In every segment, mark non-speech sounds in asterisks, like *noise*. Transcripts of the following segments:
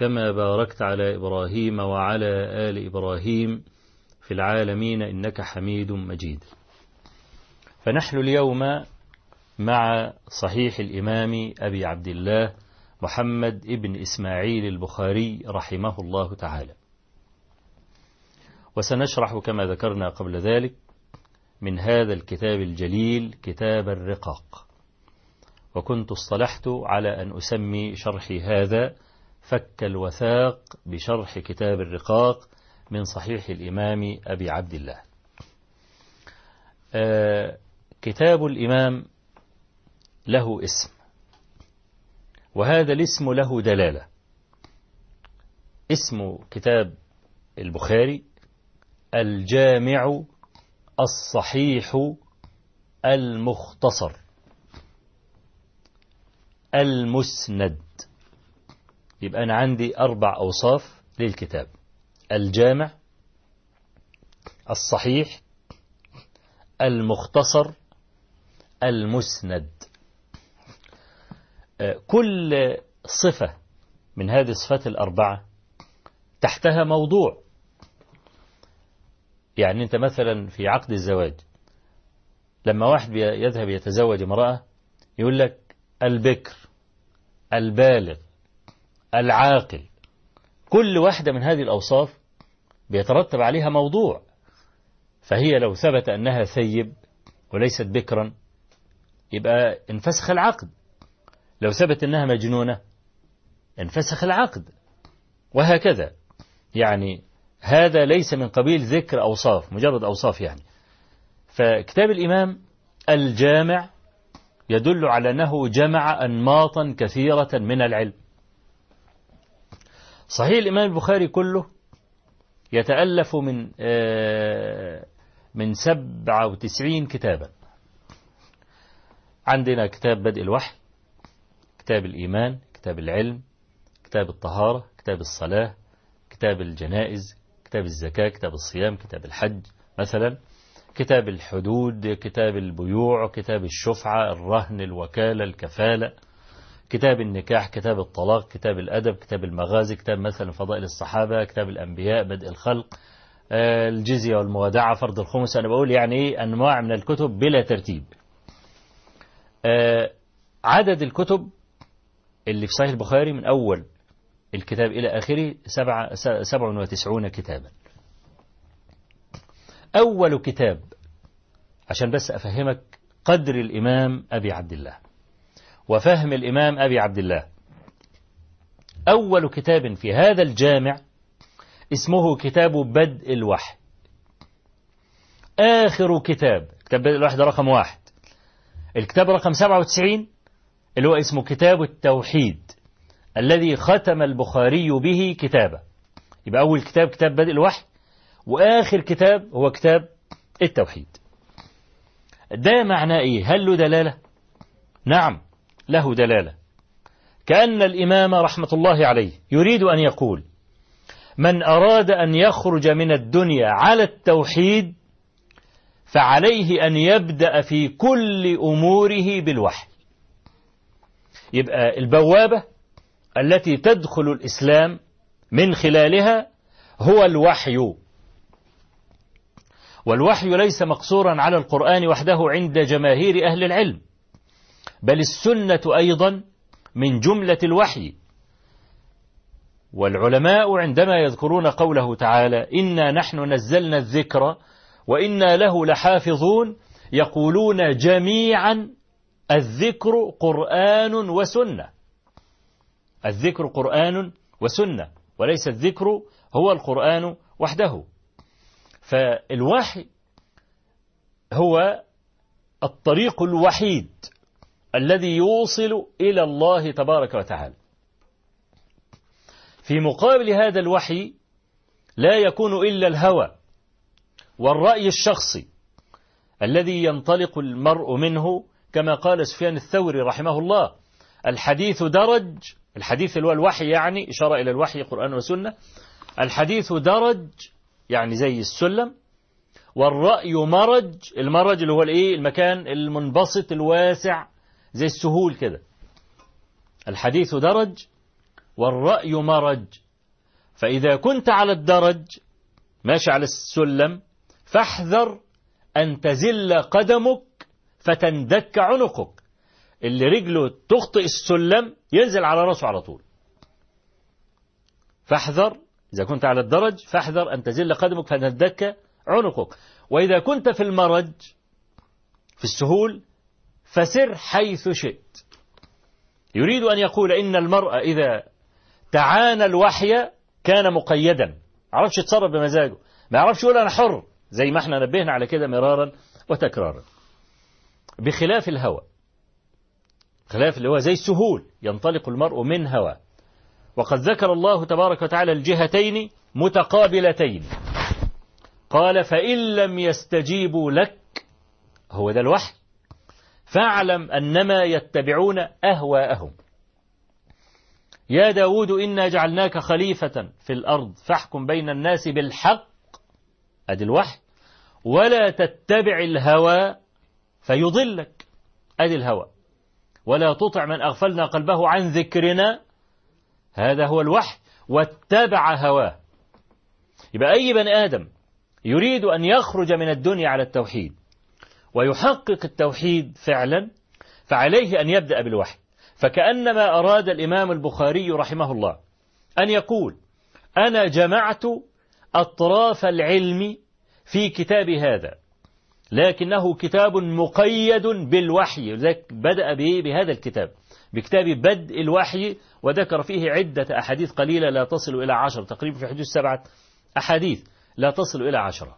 كما باركت على إبراهيم وعلى آل إبراهيم في العالمين إنك حميد مجيد. فنحن اليوم مع صحيح الإمام أبي عبد الله محمد ابن إسماعيل البخاري رحمه الله تعالى. وسنشرح كما ذكرنا قبل ذلك من هذا الكتاب الجليل كتاب الرقاق. وكنت اصطلحت على أن أسمي شرحي هذا فك الوثاق بشرح كتاب الرقاق من صحيح الإمام أبي عبد الله. آه كتاب الإمام له اسم وهذا الاسم له دلالة. اسم كتاب البخاري الجامع الصحيح المختصر المسند. يبقى أنا عندي أربع أوصاف للكتاب. الجامع الصحيح المختصر المسند. كل صفة من هذه الصفات الأربعة تحتها موضوع. يعني أنت مثلا في عقد الزواج لما واحد يذهب يتزوج امرأة يقول لك البكر البالغ. العاقل. كل واحدة من هذه الأوصاف بيترتب عليها موضوع فهي لو ثبت أنها ثيب وليست بكرا يبقى انفسخ العقد. لو ثبت أنها مجنونة انفسخ العقد. وهكذا. يعني هذا ليس من قبيل ذكر أوصاف مجرد أوصاف يعني. فكتاب الإمام الجامع يدل على أنه جمع أنماطا كثيرة من العلم. صحيح الإمام البخاري كله يتألف من من سبعة وتسعين كتابا. عندنا كتاب بدء الوحي كتاب الإيمان كتاب العلم كتاب الطهارة كتاب الصلاة كتاب الجنائز كتاب الزكاة كتاب الصيام كتاب الحج مثلا كتاب الحدود كتاب البيوع كتاب الشفعة الرهن الوكالة الكفالة. كتاب النكاح كتاب الطلاق كتاب الأدب كتاب المغازي كتاب مثلا فضائل الصحابة كتاب الأنبياء بدء الخلق الجزية والموادعة فرض الخمس. أنا بقول يعني أنواع من الكتب بلا ترتيب. عدد الكتب اللي في صحيح البخاري من أول الكتاب إلى آخره سبعة سبع وتسعون كتابا. أول كتاب عشان بس أفهمك قدر الإمام أبي عبد الله. وفهم الإمام أبي عبد الله. أول كتاب في هذا الجامع اسمه كتاب بدء الوحي. آخر كتاب كتاب بدء الوحي ده رقم واحد. الكتاب رقم 97 اللي هو اسمه كتاب التوحيد الذي ختم البخاري به كتابه. يبقى أول كتاب كتاب بدء الوحي وآخر كتاب هو كتاب التوحيد. ده معناه إيه؟ هل له دلالة؟ نعم. له دلالة. كأن الإمام رحمة الله عليه يريد أن يقول من أراد أن يخرج من الدنيا على التوحيد فعليه أن يبدأ في كل أموره بالوحي. يبقى البوابة التي تدخل الإسلام من خلالها هو الوحي. والوحي ليس مقصورا على القرآن وحده عند جماهير أهل العلم. بل السنة أيضا من جملة الوحي. والعلماء عندما يذكرون قوله تعالى إنا نحن نزلنا الذكر وإنا له لحافظون يقولون جميعا الذكر قرآن وسنة. الذكر قرآن وسنة وليس الذكر هو القرآن وحده. فالوحي هو الطريق الوحيد. الذي يوصل إلى الله تبارك وتعالى. في مقابل هذا الوحي لا يكون إلا الهوى والرأي الشخصي الذي ينطلق المرء منه كما قال سفيان الثوري رحمه الله. الحديث درج الحديث اللي هو الوحي يعني إشارة إلى الوحي قرآن وسنة. الحديث درج يعني زي السلم. والرأي مرج المرج اللي هو الإيه؟ المكان المنبسط الواسع. زي السهول كده. الحديث درج والرأي مرج. فإذا كنت على الدرج ماشي على السلم فاحذر أن تزل قدمك فتندك عنقك. اللي رجله تخطئ السلم ينزل على رأسه على طول. فاحذر إذا كنت على الدرج فاحذر أن تزل قدمك فتندك عنقك. وإذا كنت في المرج في السهول فسر حيث شئت. يريد أن يقول إن المرأة إذا تعانى الوحي كان مقيدا. عرفش يتصرف بمزاجه. ما يعرفش يقول أنا حر. زي ما إحنا نبهنا على كده مرارا وتكرارا. بخلاف الهوى. خلاف اللي هو زي السهول. ينطلق المرء من هوى. وقد ذكر الله تبارك وتعالى الجهتين متقابلتين. قال فإن لم يستجيبوا لك هو ده الوحي. فاعلم أنما يتبعون أهواءهم. يا داود إنا جعلناك خليفة في الأرض فاحكم بين الناس بالحق أدي الوحي ولا تتبع الهوى فيضلك. أدي الهوى. ولا تطع من أغفلنا قلبه عن ذكرنا. هذا هو الوحي واتبع هواه. يبقى أي بني آدم يريد أن يخرج من الدنيا على التوحيد ويحقق التوحيد فعلا فعليه أن يبدأ بالوحي. فكأنما أراد الإمام البخاري رحمه الله أن يقول أنا جمعت أطراف العلم في كتاب هذا لكنه كتاب مقيد بالوحي. لذلك بدأ به بهذا الكتاب بكتاب بدء الوحي وذكر فيه عدة أحاديث قليلة لا تصل إلى عشر تقريبا في حدود سبعة أحاديث لا تصل إلى عشرة.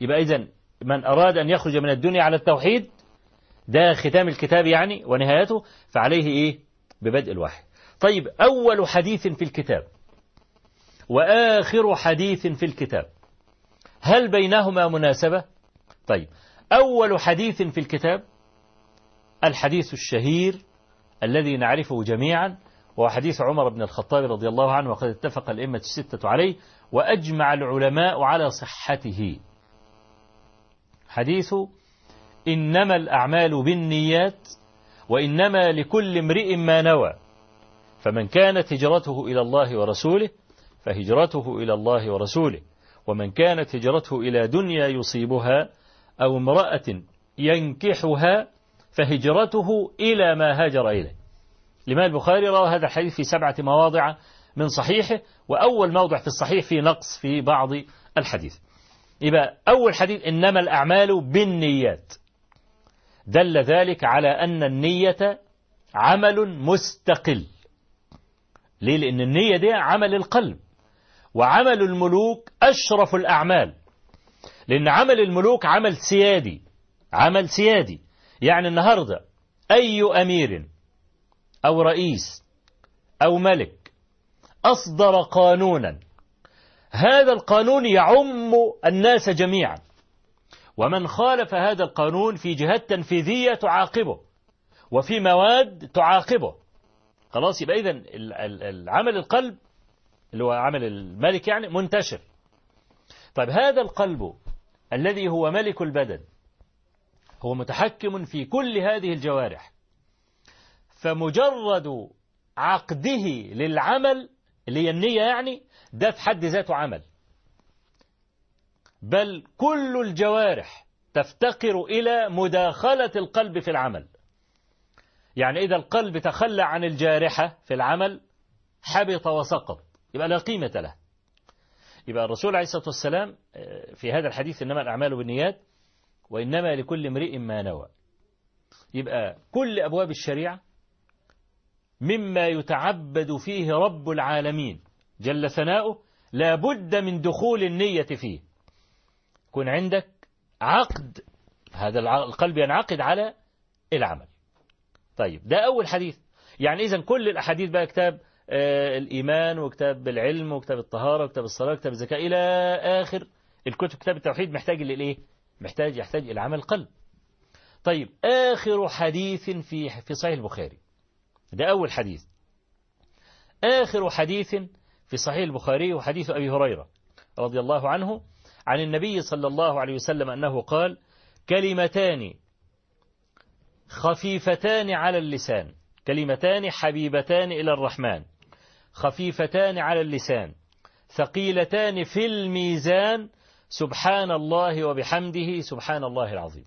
يبقى إذن من أراد أن يخرج من الدنيا على التوحيد ده ختام الكتاب يعني ونهايته فعليه إيه؟ ببدء الوحي. طيب أول حديث في الكتاب وآخر حديث في الكتاب هل بينهما مناسبة؟ طيب أول حديث في الكتاب الحديث الشهير الذي نعرفه جميعا وهو حديث عمر بن الخطاب رضي الله عنه وقد اتفق الأئمة الستة عليه وأجمع العلماء على صحته. حديث إنما الأعمال بالنيات وإنما لكل امرئ ما نوى فمن كانت هجرته إلى الله ورسوله فهجرته إلى الله ورسوله ومن كانت هجرته إلى دنيا يصيبها أو امرأة ينكحها فهجرته إلى ما هاجر إليه. لما البخاري روى هذا الحديث في سبعة مواضع من صحيحه وأول موضع في الصحيح في نقص في بعض الحديث. يبقى أول حديث إنما الأعمال بالنيات. دل ذلك على أن النية عمل مستقل. ليه؟ لأن النية دي عمل القلب. وعمل الملوك أشرف الأعمال. لأن عمل الملوك عمل سيادي. عمل سيادي. يعني النهاردة أي أمير أو رئيس أو ملك أصدر قانونا هذا القانون يعم الناس جميعا. ومن خالف هذا القانون في جهات تنفيذية تعاقبه وفي مواد تعاقبه. خلاص يبقى إذن العمل القلب اللي هو عمل الملك يعني منتشر. طيب هذا القلب الذي هو ملك البدن هو متحكم في كل هذه الجوارح. فمجرد عقده للعمل اللي هي النية يعني ده في حد ذاته عمل. بل كل الجوارح تفتقر إلى مداخلة القلب في العمل. يعني إذا القلب تخلى عن الجارحة في العمل حبط وسقط. يبقى لا قيمة له. يبقى الرسول عليه الصلاة والسلام في هذا الحديث إنما الأعمال بالنيات وإنما لكل امرئ ما نوى. يبقى كل أبواب الشريعة مما يتعبد فيه رب العالمين. جل ثناؤه لا بد من دخول النية فيه. يكون عندك عقد هذا القلب ينعقد على العمل. طيب ده أول حديث. يعني إذا كل الأحاديث بقى كتاب آه الإيمان وكتاب العلم وكتاب الطهارة وكتاب الصلاة وكتاب الزكاة إلى آخر. الكتب كتاب التوحيد محتاج للإيه محتاج يحتاج إلى عمل قلب طيب آخر حديث في في صحيح البخاري. ده أول حديث. آخر حديث في صحيح البخاري وحديث أبي هريرة رضي الله عنه عن النبي صلى الله عليه وسلم أنه قال كلمتان خفيفتان على اللسان كلمتان حبيبتان إلى الرحمن خفيفتان على اللسان ثقيلتان في الميزان سبحان الله وبحمده سبحان الله العظيم.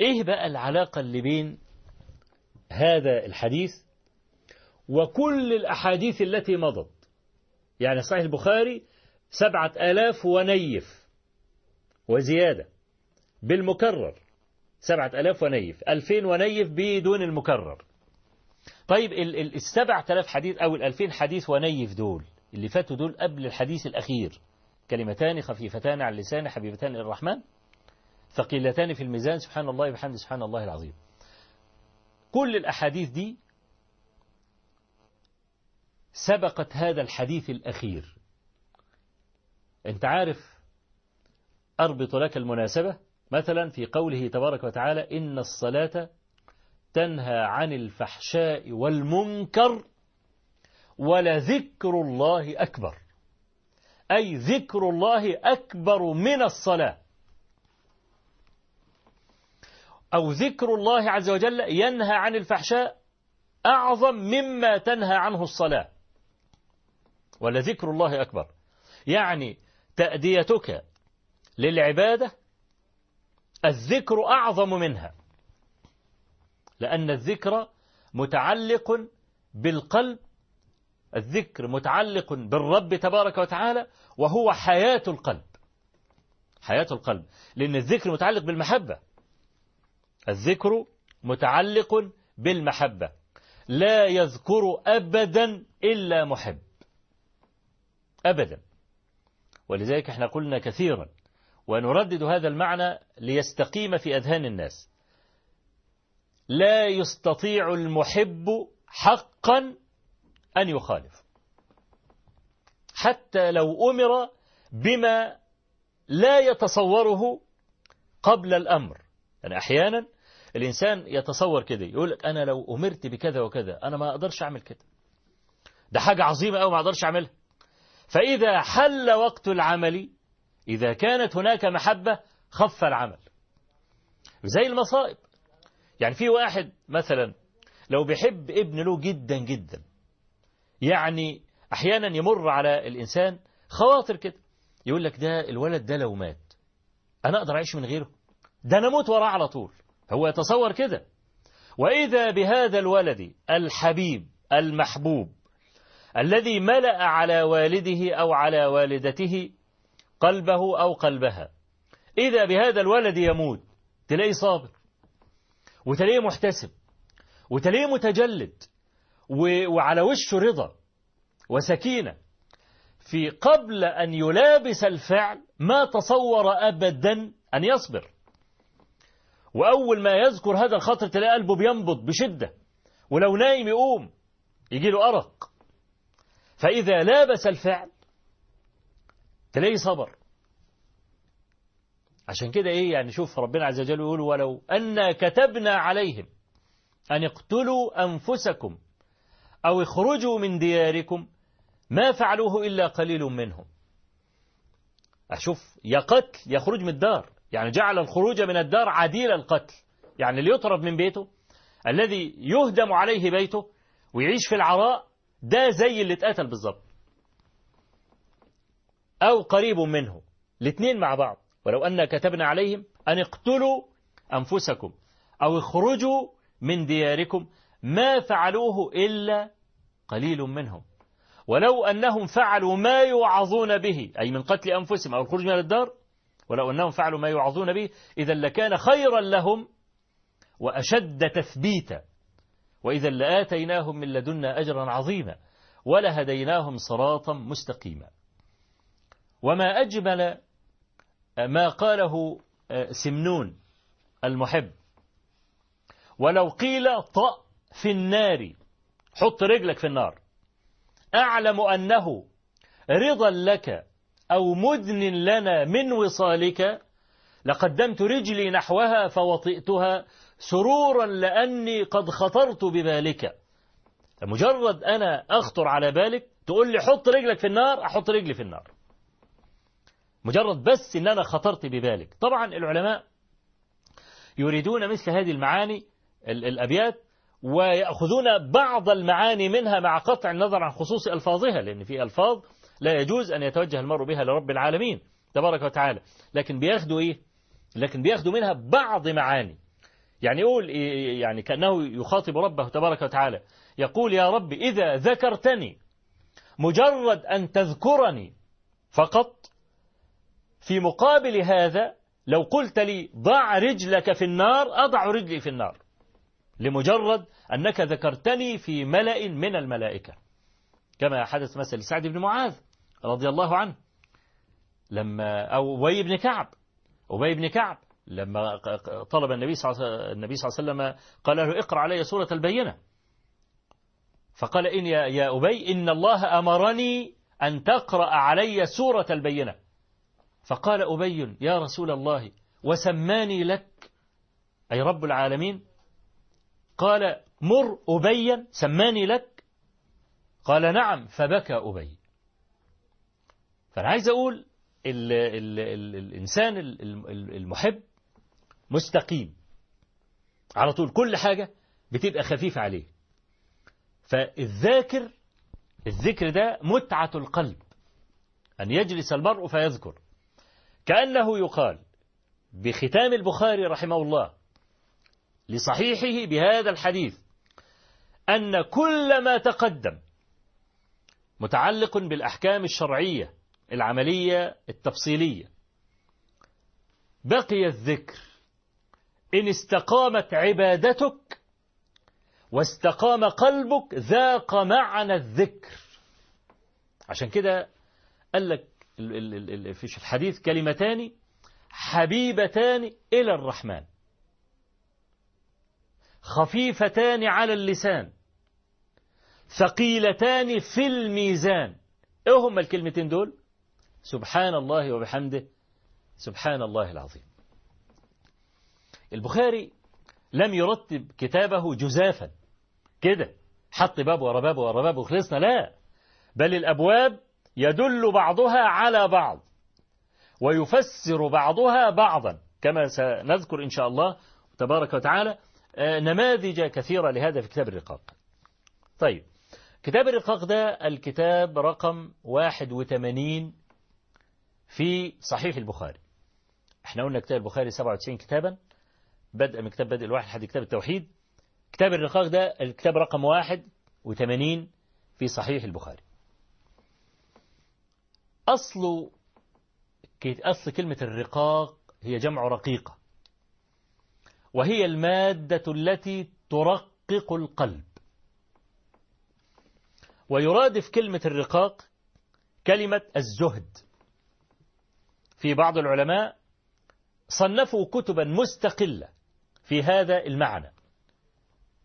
إيه بقى العلاقة اللي بين هذا الحديث وكل الأحاديث التي مضت. يعني صحيح البخاري سبعة آلاف ونيف وزيادة بالمكرر. سبعة آلاف ونيف ألفين ونيف بدون المكرر. طيب السبعة آلاف حديث أو الألفين حديث ونيف دول اللي فاتوا دول قبل الحديث الأخير كلمتان خفيفتان على اللسان حبيبتان الرحمن ثقيلتان في الميزان سبحان الله وبحمده سبحان الله العظيم. كل الأحاديث دي سبقت هذا الحديث الأخير. أنت عارف أربط لك المناسبة؟ مثلا في قوله تبارك وتعالى إن الصلاة تنهى عن الفحشاء والمنكر ولذكر الله أكبر. أي ذكر الله أكبر من الصلاة. أو ذكر الله عز وجل ينهى عن الفحشاء أعظم مما تنهى عنه الصلاة. ولذكر الله أكبر. يعني تأديتك للعبادة الذكر أعظم منها. لأن الذكر متعلق بالقلب الذكر متعلق بالرب تبارك وتعالى وهو حياة القلب. حياة القلب. لأن الذكر متعلق بالمحبة. الذكر متعلق بالمحبة لا يذكر أبدا إلا محب. أبدا. ولذلك إحنا قلنا كثيرا ونردد هذا المعنى ليستقيم في أذهان الناس. لا يستطيع المحب حقا أن يخالف. حتى لو أمر بما لا يتصوره قبل الأمر. يعني أحيانا الإنسان يتصور كده يقول لك أنا لو أمرت بكذا وكذا أنا ما أقدرش أعمل كده. ده حاجة عظيمة أو ما أقدرش أعملها. فإذا حل وقت العمل إذا كانت هناك محبة خف العمل. زي المصائب. يعني في واحد مثلا لو بيحب ابن له جدا جدا يعني أحيانا يمر على الإنسان خواطر كده. يقول لك ده الولد ده لو مات أنا أقدر أعيش من غيره؟ ده أنا أموت وراه على طول. هو يتصور كده. وإذا بهذا الولد الحبيب المحبوب الذي ملأ على والده أو على والدته قلبه أو قلبها إذا بهذا الولد يموت تلاقيه صابر وتلاقيه محتسب وتلاقيه متجلد وعلى وشه رضا وسكينة. في قبل أن يلابس الفعل ما تصور أبدا أن يصبر. وأول ما يذكر هذا الخطر تلاقي قلبه بينبض بشدة ولو نايم يقوم يجي له أرق. فإذا لابس الفعل تلاقيه صبر. عشان كده إيه يعني شوف ربنا عز وجل يقول ولو أن كتبنا عليهم أن اقتلوا أنفسكم أو اخرجوا من دياركم ما فعلوه إلا قليل منهم. أشوف يا قتل يخرج من الدار. يعني جعل الخروج من الدار عديل القتل. يعني اللي يطرد من بيته الذي يهدم عليه بيته ويعيش في العراء ده زي اللي اتقتل بالظبط. أو قريب منه. الاثنين مع بعض. ولو أن كتبنا عليهم أن اقتلوا أنفسكم أو اخرجوا من دياركم ما فعلوه إلا قليل منهم. ولو أنهم فعلوا ما يوعظون به أي من قتل أنفسهم أو الخروج من الدار ولو أنهم فعلوا ما يوعظون به إذا لكان خيرا لهم وأشد تثبيتا. وإذا لآتيناهم من لدنا أجرا عظيما ولهديناهم صراطا مستقيما. وما أجمل ما قاله سمنون المحب. ولو قيل طأ في النار حط رجلك في النار. أعلم أنه رضا لك أو مدن لنا من وصالك لقدمت رجلي نحوها فوطئتها سرورا لأني قد خطرت ببالك. مجرد أنا أخطر على بالك تقول لي حط رجلك في النار أحط رجلي في النار. مجرد بس أن أنا خطرت ببالك. طبعا العلماء يريدون مثل هذه المعاني الأبيات ويأخذون بعض المعاني منها مع قطع النظر عن خصوص ألفاظها لأن في ألفاظ لا يجوز أن يتوجه المرء بها لرب العالمين تبارك وتعالى. لكن بياخدوا إيه؟ لكن بياخدوا منها بعض معاني. يعني يقول يعني كأنه يخاطب ربه تبارك وتعالى. يقول يا رب إذا ذكرتني مجرد أن تذكرني فقط في مقابل هذا لو قلت لي ضع رجلك في النار أضع رجلي في النار. لمجرد أنك ذكرتني في ملأ من الملائكة. كما حدث مثل سعد بن معاذ. رضي الله عنه. لما أو أبي بن كعب. أبي بن كعب لما طلب النبي صلى الله عليه وسلم قال له اقرأ علي سورة البينة. فقال إن يا, يا أبي إن الله أمرني أن تقرأ علي سورة البينة. فقال أبي يا رسول الله وسماني لك أي رب العالمين. قال مر أبيا سماني لك. قال نعم فبكى أبي. فأنا عايز أقول ال ال ال الإنسان المحب مستقيم. على طول كل حاجة بتبقى خفيفة عليه. فالذاكر الذكر ده متعة القلب. أن يجلس المرء فيذكر. كأنه يقال بختام البخاري رحمه الله لصحيحه بهذا الحديث أن كل ما تقدم متعلق بالأحكام الشرعية العملية التفصيلية. بقي الذكر. إن استقامت عبادتك واستقام قلبك ذاق معنى الذكر. عشان كده قال لك في الحديث كلمتان حبيبتان إلى الرحمن. خفيفتان على اللسان. ثقيلتان في الميزان. إيه هما الكلمتين دول؟ سبحان الله وبحمده. سبحان الله العظيم. البخاري لم يرتب كتابه جزافا. كده. حط باب ورا باب ورا باب وخلصنا. لا. بل الأبواب يدل بعضها على بعض. ويفسر بعضها بعضا. كما سنذكر إن شاء الله تبارك وتعالى نماذج كثيرة لهذا في كتاب الرقاق. طيب. كتاب الرقاق ده الكتاب رقم 81 في صحيح البخاري. إحنا قلنا كتاب البخاري 97 كتابا بدء من كتاب بدء الواحد لحد كتاب التوحيد. كتاب الرقاق ده الكتاب رقم 81 في صحيح البخاري. أصل أصل كلمة الرقاق هي جمع رقيقة وهي المادة التي ترقق القلب. ويرادف كلمة الرقاق كلمة الزهد. في بعض العلماء صنفوا كتبا مستقلة في هذا المعنى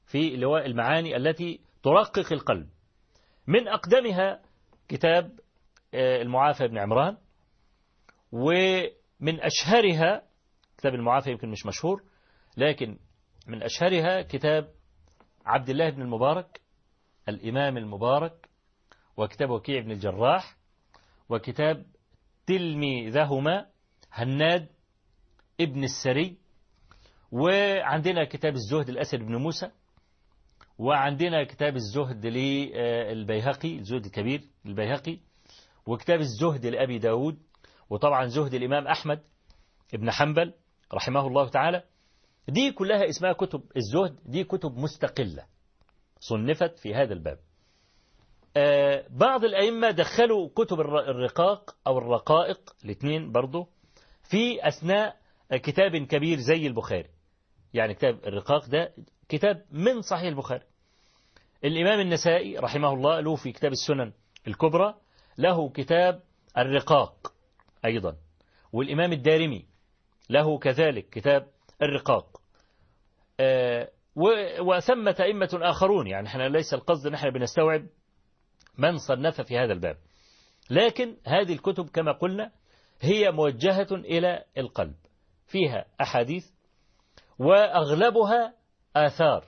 في لواء المعاني التي ترقق القلب. من أقدمها كتاب المعافى بن عمران ومن أشهرها كتاب المعافى يمكن مش مشهور لكن من أشهرها كتاب عبد الله بن المبارك الإمام المبارك وكتاب وكيع بن الجراح وكتاب تلميذهما هناد ابن السري وعندنا كتاب الزهد الأسد بن موسى وعندنا كتاب الزهد للبيهقي الزهد الكبير البيهقي وكتاب الزهد لأبي داود وطبعا زهد الإمام أحمد ابن حنبل رحمه الله تعالى. دي كلها اسمها كتب الزهد دي كتب مستقلة صنفت في هذا الباب. بعض الأئمة دخلوا كتب الرقاق أو الرقائق الاثنين برضو في أثناء كتاب كبير زي البخاري. يعني كتاب الرقاق ده كتاب من صحيح البخاري. الإمام النسائي رحمه الله له في كتاب السنن الكبرى له كتاب الرقاق أيضا والإمام الدارمي له كذلك كتاب الرقاق. آه، وثمة أئمة آخرون يعني إحنا ليس القصد إن إحنا بنستوعب من صنف في هذا الباب. لكن هذه الكتب كما قلنا هي موجهة إلى القلب. فيها أحاديث وأغلبها آثار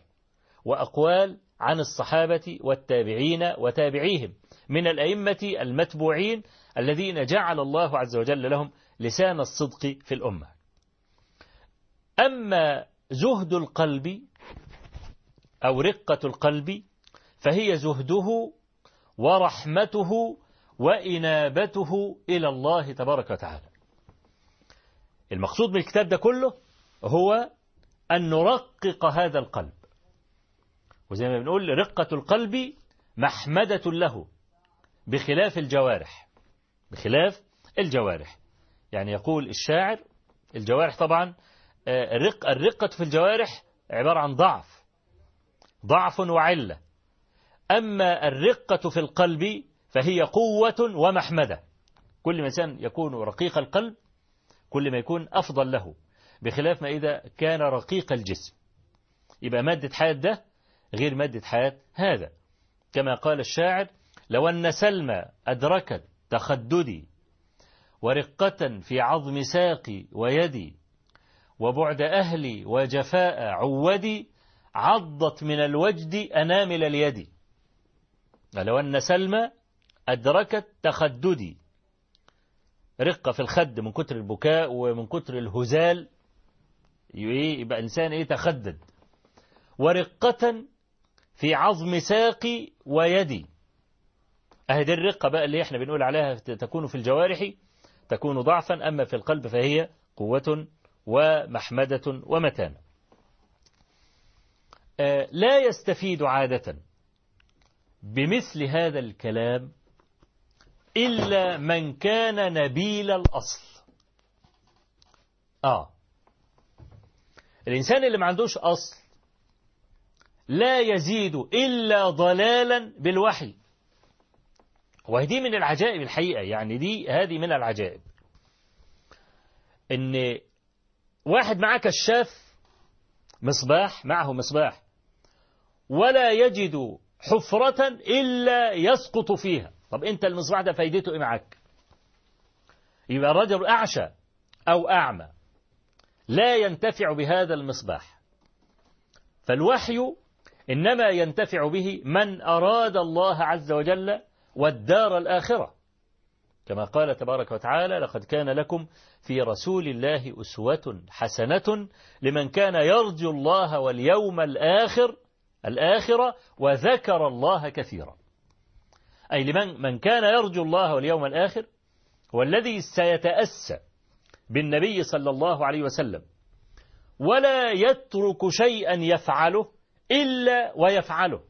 وأقوال عن الصحابة والتابعين وتابعيهم من الأئمة المتبوعين الذين جعل الله عز وجل لهم لسان الصدق في الأمة. أما زهد القلب أو رقة القلب فهي زهده ورحمته وإنابته إلى الله تبارك وتعالى. المقصود من الكتاب ده كله هو أن نرقق هذا القلب. وزي ما بنقول رقة القلب محمدة له بخلاف الجوارح بخلاف الجوارح. يعني يقول الشاعر الجوارح طبعا آه، الرق الرقة في الجوارح عبارة عن ضعف ضعف وعلة. أما الرقة في القلب فهي قوة ومحمدة. كل ما إنسان يكون رقيق القلب كل ما يكون أفضل له بخلاف ما إذا كان رقيق الجسم. يبقى مادة حياة ده غير مادة حياة هذا. كما قال الشاعر لو أن سلمى أدركت تخددي ورقة في عظم ساقي ويدي وبعد أهلي وجفاء عودي عضت من الوجد أنامل اليد لو أن سلمى أدركت تخددي. رقة في الخد من كتر البكاء ومن كتر الهزال يبقى إنسان إيه تخدد. ورقة في عظم ساقي ويدي. أهدي الرقة بقى اللي إحنا بنقول عليها تكون في الجوارح تكون ضعفا أما في القلب فهي قوة ومحمدة ومتانة آه، لا يستفيد عادة. بمثل هذا الكلام إلا من كان نبيل الأصل. آه. الإنسان اللي ما عندوش أصل لا يزيد إلا ضلالا بالوحي. وهذه من العجائب الحقيقة يعني دي هذه من العجائب. إن واحد معاه كشاف مصباح معه مصباح ولا يجد حفرة إلا يسقط فيها. طب أنت المصباح ده فايدته إيه معك يبقى الرجل أعشى أو أعمى. لا ينتفع بهذا المصباح. فالوحي إنما ينتفع به من أراد الله عز وجل والدار الآخرة. كما قال تبارك وتعالى لقد كان لكم في رسول الله أسوة حسنة لمن كان يرجو الله واليوم الآخر الآخرة وذكر الله كثيرا. أي لمن من كان يرجو الله واليوم الآخر والذي سيتأسى بالنبي صلى الله عليه وسلم ولا يترك شيئا يفعله إلا ويفعله.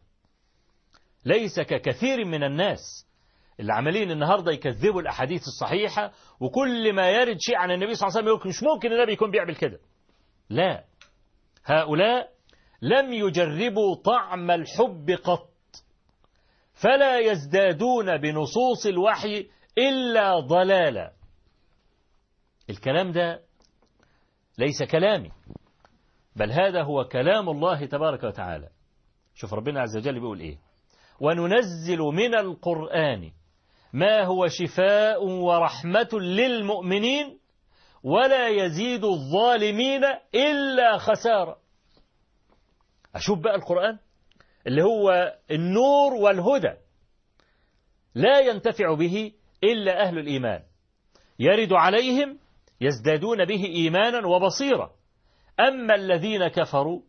ليس ككثير من الناس اللي عمالين النهاردة يكذبوا الأحاديث الصحيحة وكل ما يرد شيء عن النبي صلى الله عليه وسلم يقول مش ممكن النبي يكون بيعمل كده. لا. هؤلاء لم يجربوا طعم الحب قط. فلا يزدادون بنصوص الوحي إلا ضلالا. الكلام ده ليس كلامي بل هذا هو كلام الله تبارك وتعالى. شوف ربنا عز وجل بيقول إيه؟ وننزل من القرآن ما هو شفاء ورحمة للمؤمنين ولا يزيد الظالمين إلا خسارة. أشوف بقى القرآن اللي هو النور والهدى لا ينتفع به إلا أهل الإيمان. يرد عليهم يزدادون به إيمانا وبصيرة أما الذين كفروا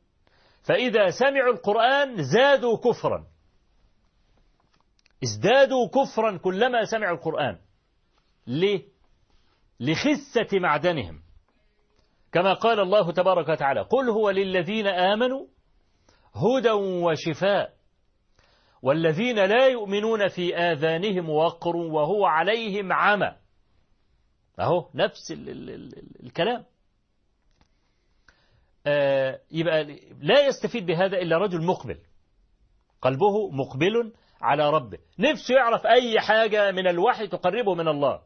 فإذا سمعوا القرآن زادوا كفرا. ازدادوا كفرا كلما سمعوا القرآن. ليه؟ لخسة معدنهم. كما قال الله تبارك وتعالى قل هو للذين آمنوا هدى وشفاء. والذين لا يؤمنون في آذانهم وقر وهو عليهم عمى. أهو نفس ال ال ال الكلام. آه يبقى لا يستفيد بهذا إلا رجل مقبل. قلبه مقبل على ربه. نفسه يعرف أي حاجة من الوحي تقربه من الله.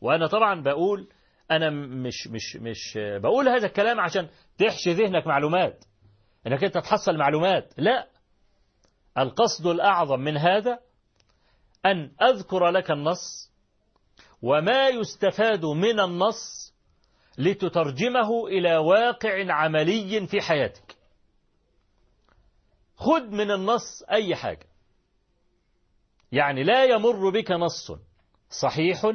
وأنا طبعا بقول أنا مش مش مش بقول هذا الكلام عشان تحشي ذهنك معلومات. إنك أنت تحصل معلومات. لا. القصد الأعظم من هذا أن أذكر لك النص وما يستفاد من النص لتترجمه إلى واقع عملي في حياتك. خذ من النص أي حاجة. يعني لا يمر بك نص صحيح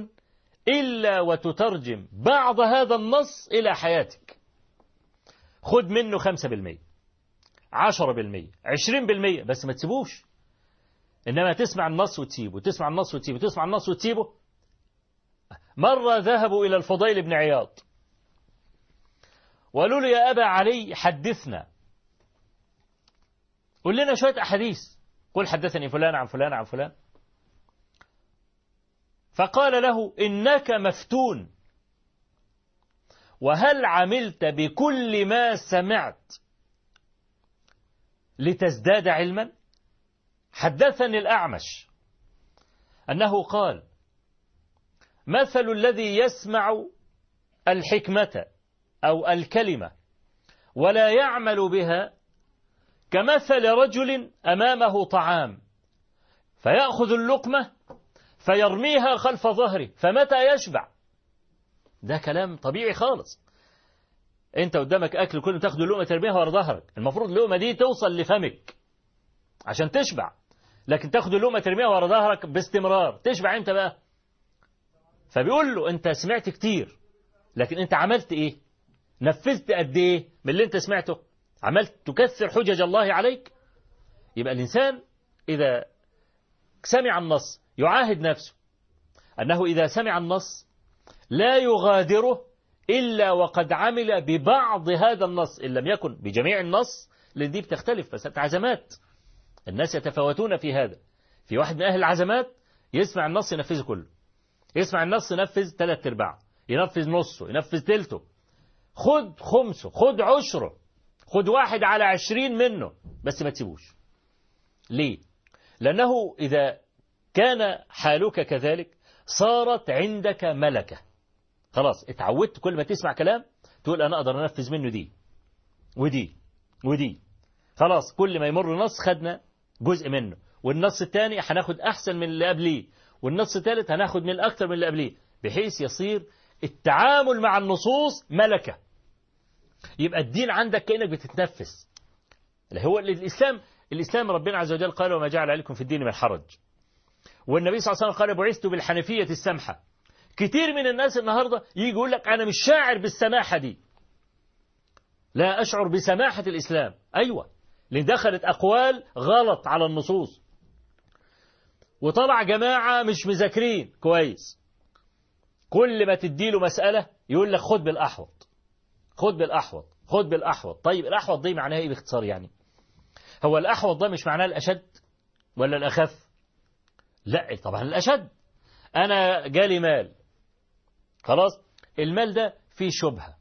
إلا وتترجم بعض هذا النص إلى حياتك. خذ منه خمسة بالمئة 10 بالمية. 20 بالمية. بس ما تسيبوش. إنما تسمع النص وتسيبه تسمع النص وتسيبه تسمع النص وتسيبه. مرة ذهبوا إلى الفضيل بن عياض. وقالوا له يا أبا علي حدثنا. قول لنا شوية أحاديث. قل حدثني فلان عن فلان عن فلان. فقال له إنك مفتون. وهل عملت بكل ما سمعت؟ لتزداد علما. حدثني الأعمش أنه قال مثل الذي يسمع الحكمة أو الكلمة ولا يعمل بها كمثل رجل أمامه طعام فيأخذ اللقمة فيرميها خلف ظهره فمتى يشبع؟ ده كلام طبيعي خالص. انت قدامك أكل كل تاخد اللقمه ترميها ورا ظهرك. المفروض اللقمة دي توصل لفمك عشان تشبع. لكن تاخد اللقمه ترميها ورا ظهرك باستمرار. تشبع إمتى بقى؟ فبيقول له انت سمعت كتير لكن انت عملت إيه؟ نفذت قد إيه من اللي انت سمعته؟ عملت تكثر حجج الله عليك؟ يبقى الإنسان إذا سمع النص يعاهد نفسه. أنه إذا سمع النص لا يغادره إلا وقد عمل ببعض هذا النص إن لم يكن بجميع النص لأن دي بتختلف بس عزمات. الناس يتفاوتون في هذا. في واحد من أهل العزمات يسمع النص ينفذه كله. يسمع النص ينفذ ثلاث أرباع ينفذ نصه ينفذ تلته خد خمسه خد عشره خد واحد على عشرين منه بس ما تسيبوش. ليه؟ لأنه إذا كان حالك كذلك صارت عندك ملكة. خلاص اتعودت كل ما تسمع كلام تقول أنا أقدر أنفذ منه دي ودي ودي. خلاص كل ما يمر نص خدنا جزء منه. والنص الثاني هناخد أحسن من اللي قبليه. والنص الثالث هناخد من الأكثر من اللي قبليه بحيث يصير التعامل مع النصوص ملكة. يبقى الدين عندك كأنك بتتنفس. اللي هو الإسلام الإسلام ربنا عز وجل قال وما جعل عليكم في الدين من حرج. والنبي صلى الله عليه وسلم قال بعثت بالحنفية السمحة. كتير من الناس النهاردة يجي يقول لك أنا مش شاعر بالسماحة دي. لا أشعر بسماحة الإسلام. أيوة. لأن دخلت أقوال غلط على النصوص. وطلع جماعة مش مذاكرين. كويس. كل ما تديله مسألة يقول لك خد بالأحوط. خد بالأحوط. خد بالأحوط. طيب الأحوط دي معناها إيه باختصار يعني؟ هو الأحوط ده مش معناه الأشد ولا الأخف؟ لا طبعا الأشد. أنا جالي مال. خلاص؟ المال ده فيه شبهة.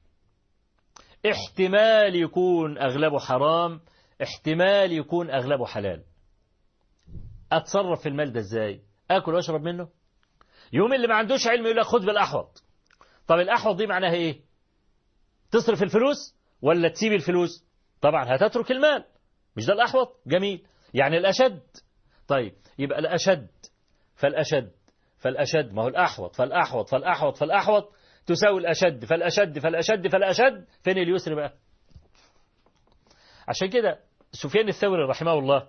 احتمال يكون أغلبه حرام احتمال يكون أغلبه حلال. أتصرف في المال ده إزاي؟ أكل وأشرب منه؟ يوم اللي ما عندوش علم يقول لك خد بالأحوط. طب الأحوط دي معناها إيه؟ تصرف الفلوس ولا تسيب الفلوس؟ طبعا هتترك المال. مش ده الأحوط؟ جميل. يعني الأشد. طيب يبقى الأشد. فالأشد. فالأشد ما هو الأحوط فالأحوط فالأحوط فالأحوط تساوي الأشد فالأشد فالأشد فالأشد فين اليسر بقى؟ عشان كده سفيان الثوري رحمه الله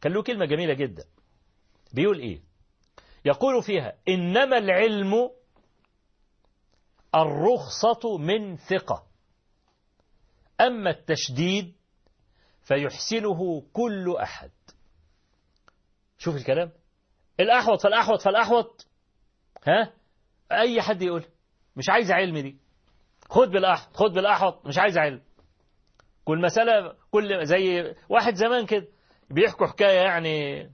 كان له كلمة جميلة جدا. بيقول إيه؟ يقول فيها إنما العلم الرخصة من ثقة. أما التشديد فيحسنه كل أحد. شوف الكلام. الأحوط فالأحوط فالأحوط. ها؟ أي حد يقول مش عايز علم دي. خد بالأحوط خد بالأحوط مش عايز علم. كل مسألة كل زي واحد زمان كده بيحكوا حكاية يعني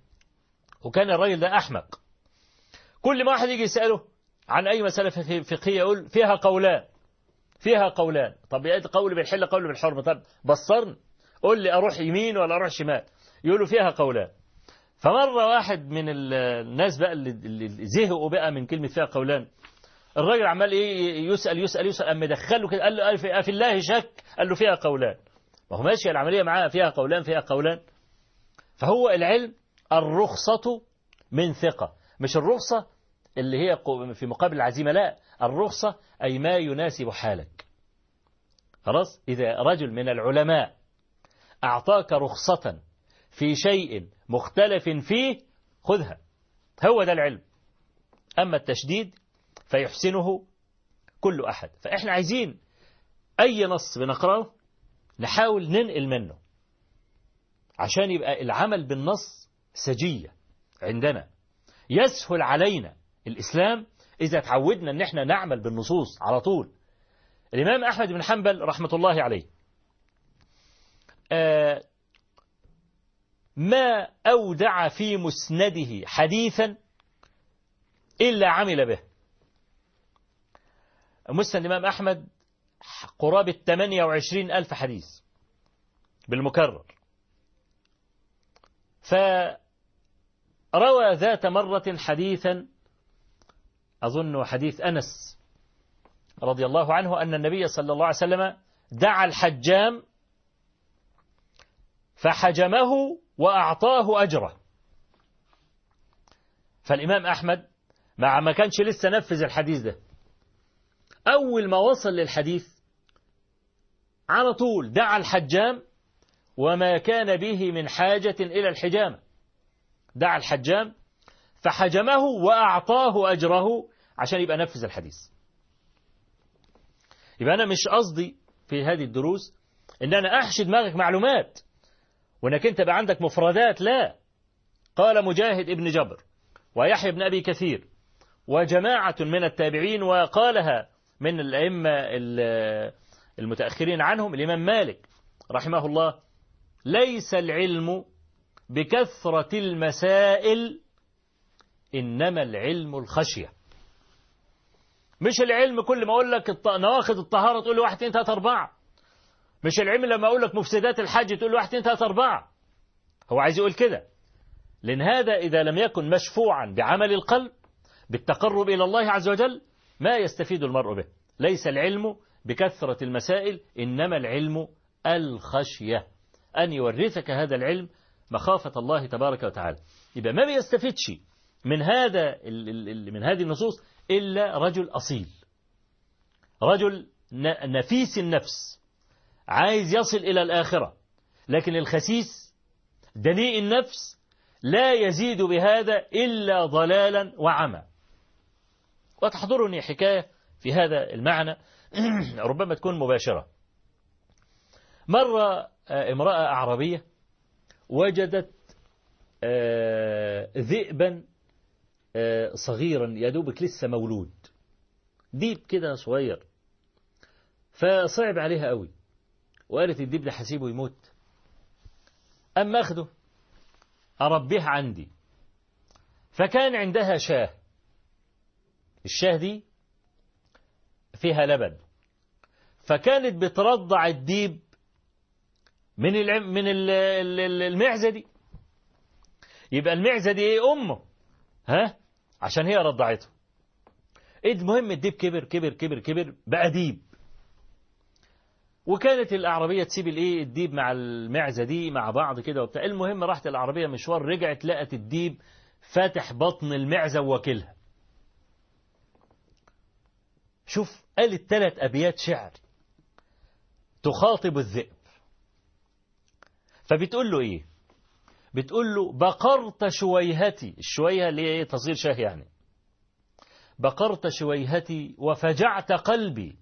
وكان الراجل ده أحمق. كل ما واحد يجي يسأله عن أي مسألة فقهية يقول فيها قولان فيها قولان. طب يا قول بالحل قول بالحرم طب بصرني قول لي أروح يمين ولا أروح شمال؟ يقولوا فيها قولان. فمرة واحد من الناس بقى اللي زهقوا بقى من كلمة فيها قولان. الراجل عمال إيه يسأل يسأل يسأل أما دخله كده قال له في الله شك؟ قال له فيها قولان. ما هو ماشي العملية معاه فيها قولان فيها قولان. فهو العلم الرخصة من ثقة. مش الرخصة اللي هي في مقابل العزيمة لا. الرخصة أي ما يناسب حالك. خلاص؟ إذا رجل من العلماء أعطاك رخصة في شيء مختلف فيه خذها. هو ده العلم. أما التشديد فيحسنه كل أحد. فإحنا عايزين أي نص بنقرأه نحاول ننقل منه عشان يبقى العمل بالنص سجية عندنا. يسهل علينا الإسلام إذا تعودنا أن إحنا نعمل بالنصوص على طول. الإمام أحمد بن حنبل رحمة الله عليه آه ما أودع في مسنده حديثا إلا عمل به. مسند الإمام أحمد قرابة 28 ألف حديث بالمكرر. فروى ذات مرة حديثا أظن حديث أنس رضي الله عنه أن النبي صلى الله عليه وسلم دعا الحجام فحجمه وأعطاه أجره. فالإمام أحمد مع ما كانش لسه نفذ الحديث ده أول ما وصل للحديث على طول دعا الحجام وما كان به من حاجة إلى الحجامة. دعا الحجام فحجمه وأعطاه أجره عشان يبقى نفذ الحديث. يبقى أنا مش قصدي في هذه الدروس إن أنا أحشي دماغك معلومات. وإنك أنت بقى عندك مفردات لا. قال مجاهد ابن جبر ويحيى بن أبي كثير وجماعة من التابعين وقالها من الأئمة المتأخرين عنهم الإمام مالك رحمه الله ليس العلم بكثرة المسائل إنما العلم الخشية. مش العلم كل ما أقول لك نواخذ الطهارة تقول لي واحد اثنين ثلاثة أربعة. مش العلم لما أقول لك مفسدات الحج تقول واحد اثنين ثلاثة أربعة. هو عايز يقول كده. لأن هذا إذا لم يكن مشفوعا بعمل القلب بالتقرب إلى الله عز وجل ما يستفيد المرء به. ليس العلم بكثرة المسائل إنما العلم الخشية. أن يورثك هذا العلم مخافة الله تبارك وتعالى. يبقى ما بيستفيدش من هذا من هذه النصوص إلا رجل أصيل. رجل نفيس النفس. عايز يصل إلى الآخرة. لكن الخسيس دنيء النفس لا يزيد بهذا إلا ضلالا وعمى. وتحضرني حكاية في هذا المعنى. *clears throat* ربما تكون مباشرة. مرة امرأة أعربية وجدت ذئبا صغيرا يدوبك لسه مولود. ديب كده صغير. فصعب عليها قوي وقالت الديب ده حسيبه يموت. أما أخده أربيه عندي. فكان عندها شاة. الشاة دي فيها لبن. فكانت بترضع الديب من من المعزة دي. يبقى المعزة دي إيه؟ أمه. ها؟ عشان هي رضعته. المهم الديب كبر كبر كبر كبر بقى ديب. وكانت الأعرابية تسيب الإيه؟ الديب مع المعزة دي مع بعض كده وبتاع. المهم راحت الأعرابية مشوار رجعت لقت الديب فاتح بطن المعزة وواكلها. شوف قالت ثلاث أبيات شعر تخاطب الذئب. فبتقول له إيه؟ بتقول له بقرت شويهتي. الشويهة اللي هي تصير شاه يعني. بقرت شويهتي وفجعت قلبي.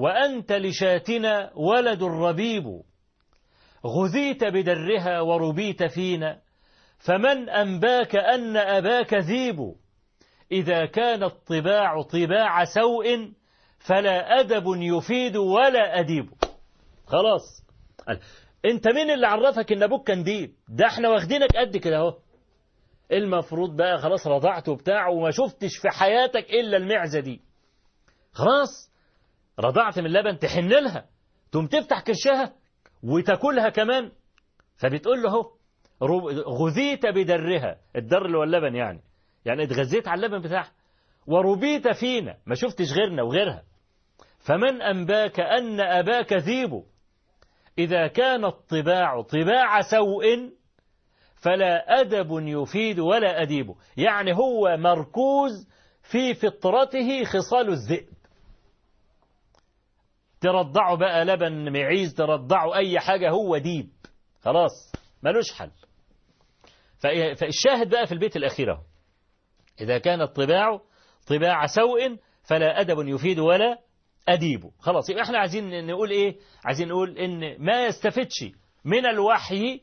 وأنت لشاتنا ولد ربيب غذيت بدرها وربيت فينا فمن أنباك أن أباك ذيب. إذا كان الطباع طباع سوء فلا أدب يفيد ولا أديب. خلاص. أنت مين اللي عرفك إن أبوك كان ديب ده إحنا واخدينك قد كده أهو. المفروض بقى خلاص رضعت وبتاع وما شفتش في حياتك إلا المعزة دي. خلاص. رضعت من اللبن تحن لها تقوم تفتح كرشها وتاكلها كمان. فبتقول له اهو غذيت بدرها الدر اللي هو اللبن يعني. يعني اتغذيت على اللبن بتاعها. وربيت فينا ما شفتش غيرنا وغيرها. فمن أنباك أن أباك ذيب؟ إذا كان الطباع طباع سوء فلا أدب يفيد ولا أديب. يعني هو مركوز في فطرته خصال الذئب. ترضعه بقى لبن معيز ترضعه أي حاجة هو ديب. خلاص ملوش حل. فالشاهد بقى في البيت الأخير إذا كان الطباع طباع سوء فلا أدب يفيد ولا أديب. خلاص يبقى إحنا عايزين نقول إيه؟ عايزين نقول إن ما يستفدش من الوحي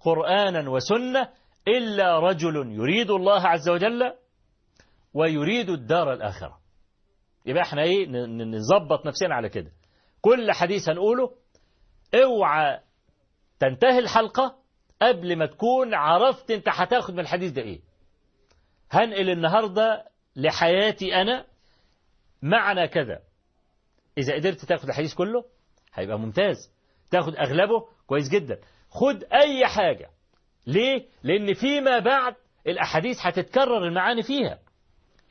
قرآنا وسنة إلا رجل يريد الله عز وجل ويريد الدار الآخرة. يبقى إحنا إيه؟ نظبط نفسنا على كده. كل حديث هنقوله اوعى تنتهي الحلقة قبل ما تكون عرفت انت هتاخد من الحديث ده إيه. هنقل النهاردة لحياتي أنا معنى كذا. إذا قدرت تاخد الحديث كله هيبقى ممتاز. تاخد أغلبه كويس جدا. خد أي حاجة. ليه؟ لأن فيما بعد الأحاديث هتتكرر المعاني فيها.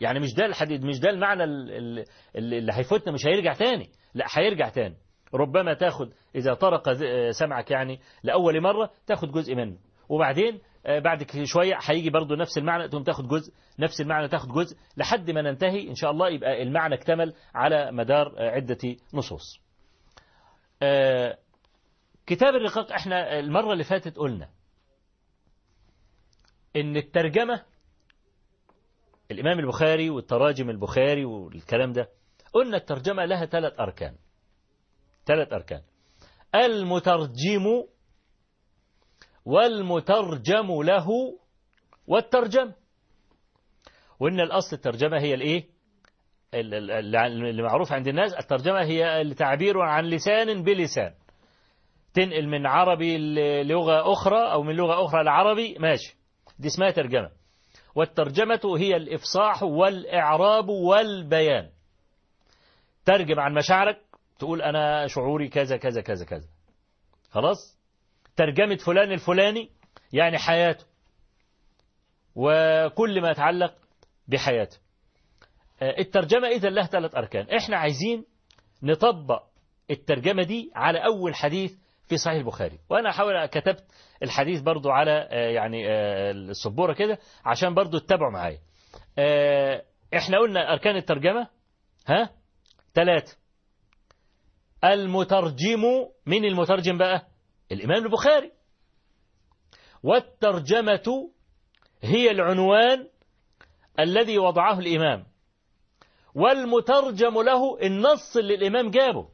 يعني مش ده الحديث مش ده المعنى اللي, هيفوتنا مش هيرجع تاني. لا هيرجع تاني. ربما تاخد إذا طرق سمعك يعني لأول مرة تاخد جزء منه. وبعدين بعد شوية هيجي برضو نفس المعنى تقوم تاخد جزء نفس المعنى تاخد جزء لحد ما ننتهي إن شاء الله يبقى المعنى اكتمل على مدار عدة نصوص. كتاب الرقاق إحنا المرة اللي فاتت قلنا إن الترجمة الإمام البخاري والتراجم البخاري والكلام ده قلنا الترجمة لها ثلاث أركان. ثلاث أركان. المترجم والمترجم له والترجم. وإن الأصل الترجمة هي الإيه؟ اللي معروف عند الناس الترجمة هي التعبير عن لسان بلسان. تنقل من عربي للغة أخرى أو من لغة أخرى لعربي ماشي. دي اسمها ترجمة. والترجمة هي الإفصاح والإعراب والبيان. ترجم عن مشاعرك تقول أنا شعوري كذا كذا كذا كذا. خلاص؟ ترجمة فلان الفلاني يعني حياته. وكل ما يتعلق بحياته. الترجمة إذا لها ثلاث أركان. إحنا عايزين نطبق الترجمة دي على أول حديث في صحيح البخاري. وأنا أحاول كتبت الحديث برضو على يعني السبورة كده عشان برضو تتابعوا معايا. إحنا قلنا أركان الترجمة ها؟ ثلاثة. المترجم من المترجم بقى؟ الإمام البخاري. والترجمة هي العنوان الذي وضعه الإمام. والمترجم له النص اللي الإمام جابه.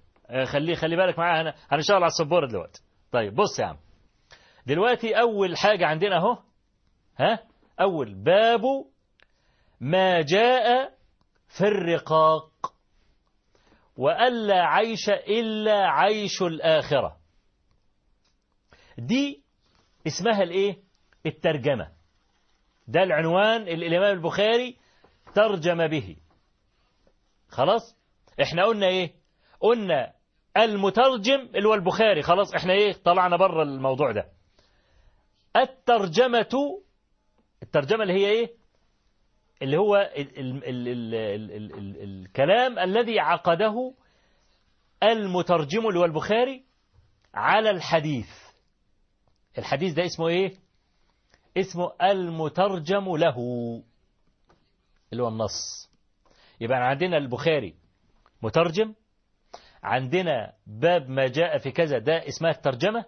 خلي خلي بالك معايا هنا هنشتغل على السبورة دلوقتي. طيب بص يا عم. دلوقتي أول حاجة عندنا أهو. ها؟ أول باب ما جاء في الرقاق. وألا عيش إلا عيش الآخرة. دي اسمها الإيه؟ الترجمة. ده العنوان اللي الإمام البخاري ترجم به. خلاص؟ إحنا قلنا إيه؟ قلنا المترجم اللي هو البخاري. خلاص إحنا إيه؟ طلعنا بره الموضوع ده. الترجمة الترجمة اللي هي إيه؟ اللي هو ال ال ال ال ال ال الكلام الذي عقده المترجم اللي هو البخاري على الحديث. الحديث ده اسمه إيه؟ اسمه المترجم له اللي هو النص. يبقى عندنا البخاري مترجم عندنا باب ما جاء في كذا ده اسمها الترجمة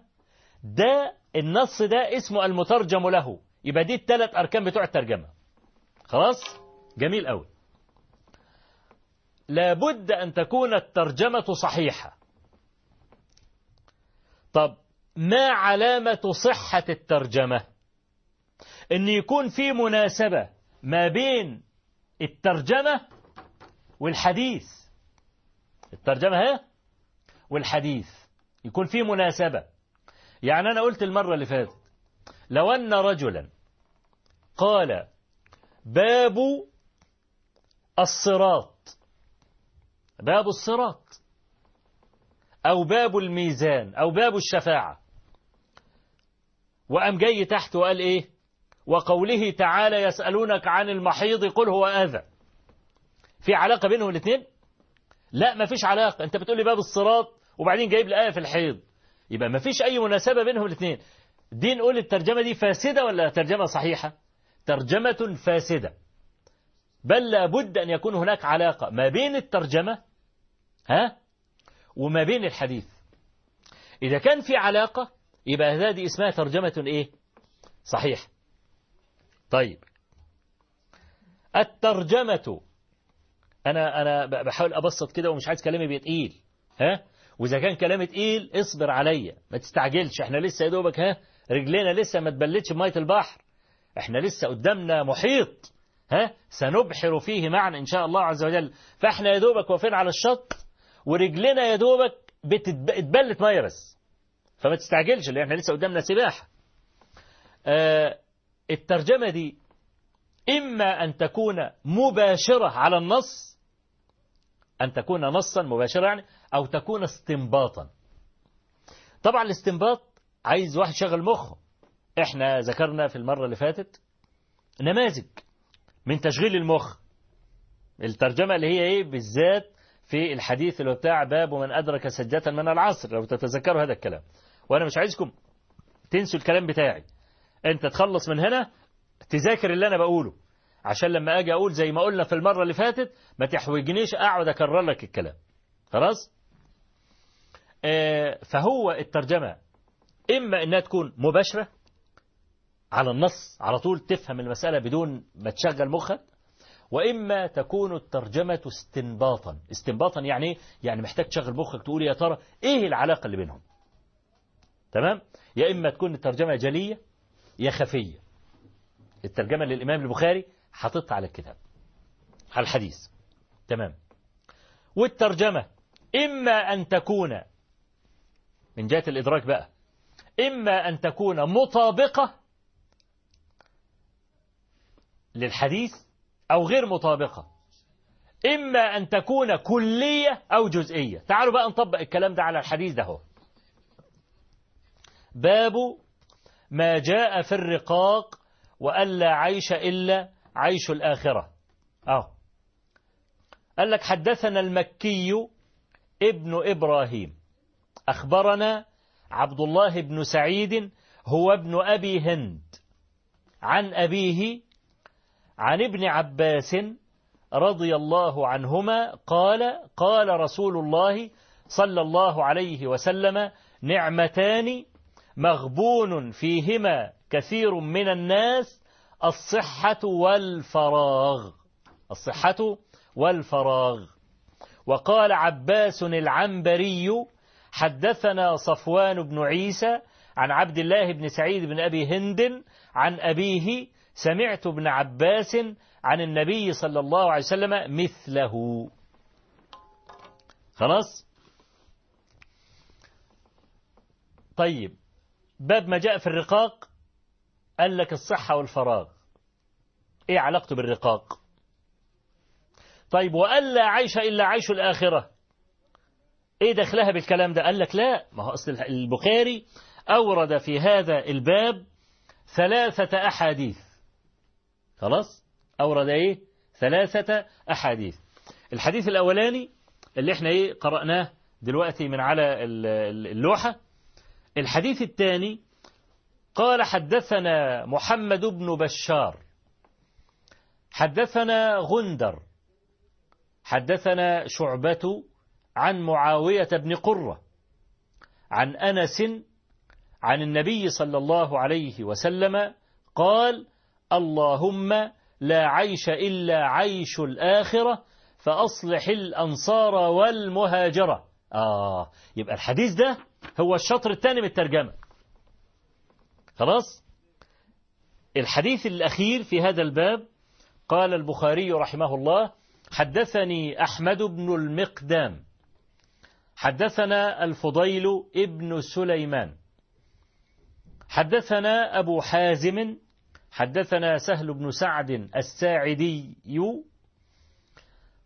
ده النص ده اسمه المترجم له. يبقى دي الثلاث أركان بتوع الترجمة. خلاص؟ جميل قوي لابد أن تكون الترجمة صحيحة. طب ما علامة صحة الترجمة؟ إن يكون في مناسبة ما بين الترجمة والحديث. الترجمة ها؟ والحديث. يكون في مناسبة. يعني أنا قلت المرة اللي فاتت لو أن رجلا قال باب الصراط. باب الصراط. أو باب الميزان أو باب الشفاعة. وأم جاي تحت وقال إيه؟ وقوله تعالى يسألونك عن المحيض قل هو أذى. في علاقة بينهم الاثنين؟ لا ما فيش علاقة. أنت بتقول لي باب الصراط وبعدين جايب لي آية في الحيض. يبقى ما فيش أي مناسبة بينهم الاثنين. دي نقول الترجمة دي فاسدة ولا ترجمة صحيحة؟ ترجمة فاسدة. بل لابد أن يكون هناك علاقة ما بين الترجمة ها وما بين الحديث. إذا كان في علاقة يبقى هذه اسمها ترجمة إيه؟ صحيح. طيب. الترجمة. أنا أنا بحاول أبسط كده ومش عايز كلامي بيتقيل ها. وإذا كان كلامي تقيل اصبر عليا ما تستعجلش. إحنا لسه يا دوبك ها رجلينا لسه ما تبلتش بمية البحر. إحنا لسه قدامنا محيط ها؟ سنبحر فيه معا إن شاء الله عز وجل. فإحنا يا دوبك واقفين على الشط ورجلنا يا دوبك بتتبلت بس فما تستعجلش لأن إحنا لسه قدامنا سباحة. آه الترجمة دي إما أن تكون مباشرة على النص أن تكون نصا مباشرة يعني أو تكون استنباطا. طبعا الاستنباط عايز واحد شغل مخه. إحنا ذكرنا في المرة اللي فاتت نماذج من تشغيل المخ. الترجمة اللي هي إيه؟ بالذات في الحديث اللي بتاع باب من أدرك سجة من العصر. لو تتذكروا هذا الكلام. وأنا مش عايزكم تنسوا الكلام بتاعي. أنت تخلص من هنا تذاكر اللي أنا بقوله. عشان لما أجي أقول زي ما قلنا في المرة اللي فاتت ما تحوجنيش أقعد أكرر لك الكلام. خلاص؟ آه فهو الترجمة إما أنها تكون مباشرة على النص على طول تفهم المسألة بدون ما تشغل مخك. وإما تكون الترجمة استنباطا. استنباطا يعني يعني محتاج تشغل مخك تقول يا ترى إيه العلاقة اللي بينهم؟ تمام؟ يا إما تكون الترجمة جلية يا خفية. الترجمة للإمام البخاري حطيتها على الكتاب على الحديث. تمام؟ والترجمة إما أن تكون من جهة الإدراك بقى إما أن تكون مطابقة للحديث أو غير مطابقة. إما أن تكون كلية أو جزئية. تعالوا بقى نطبق الكلام ده على الحديث ده هو باب ما جاء في الرقاق وألا عيش إلا عيش الآخرة. أهو. قال لك حدثنا المكي ابن إبراهيم. أخبرنا عبد الله بن سعيد هو ابن أبي هند. عن أبيه عن ابن عباس رضي الله عنهما قال قال رسول الله صلى الله عليه وسلم نعمتان مغبون فيهما كثير من الناس الصحة والفراغ. الصحة والفراغ. وقال عباس العنبري حدثنا صفوان بن عيسى عن عبد الله بن سعيد بن أبي هند عن أبيه سمعت ابن عباس عن النبي صلى الله عليه وسلم مثله. خلاص؟ طيب باب ما جاء في الرقاق قال لك الصحة والفراغ. إيه علاقته بالرقاق؟ طيب وألا عيش إلا عيش الآخرة. إيه دخلها بالكلام ده؟ قال لك لا ما هو أصل البخاري أورد في هذا الباب ثلاثة أحاديث. خلاص؟ أورد إيه؟ ثلاثة أحاديث. الحديث الأولاني اللي إحنا إيه قرأناه دلوقتي من على اللوحة. الحديث الثاني قال حدثنا محمد بن بشار. حدثنا غندر. حدثنا شعبة عن معاوية بن قرة. عن أنس عن النبي صلى الله عليه وسلم قال اللهم لا عيش إلا عيش الآخرة فأصلح الأنصار والمهاجرة. آه يبقى الحديث ده هو الشطر الثاني من الترجمة. خلاص؟ الحديث الأخير في هذا الباب قال البخاري رحمه الله حدثني أحمد بن المقدام حدثنا الفضيل ابن سليمان حدثنا أبو حازم حدثنا سهل بن سعد الساعدي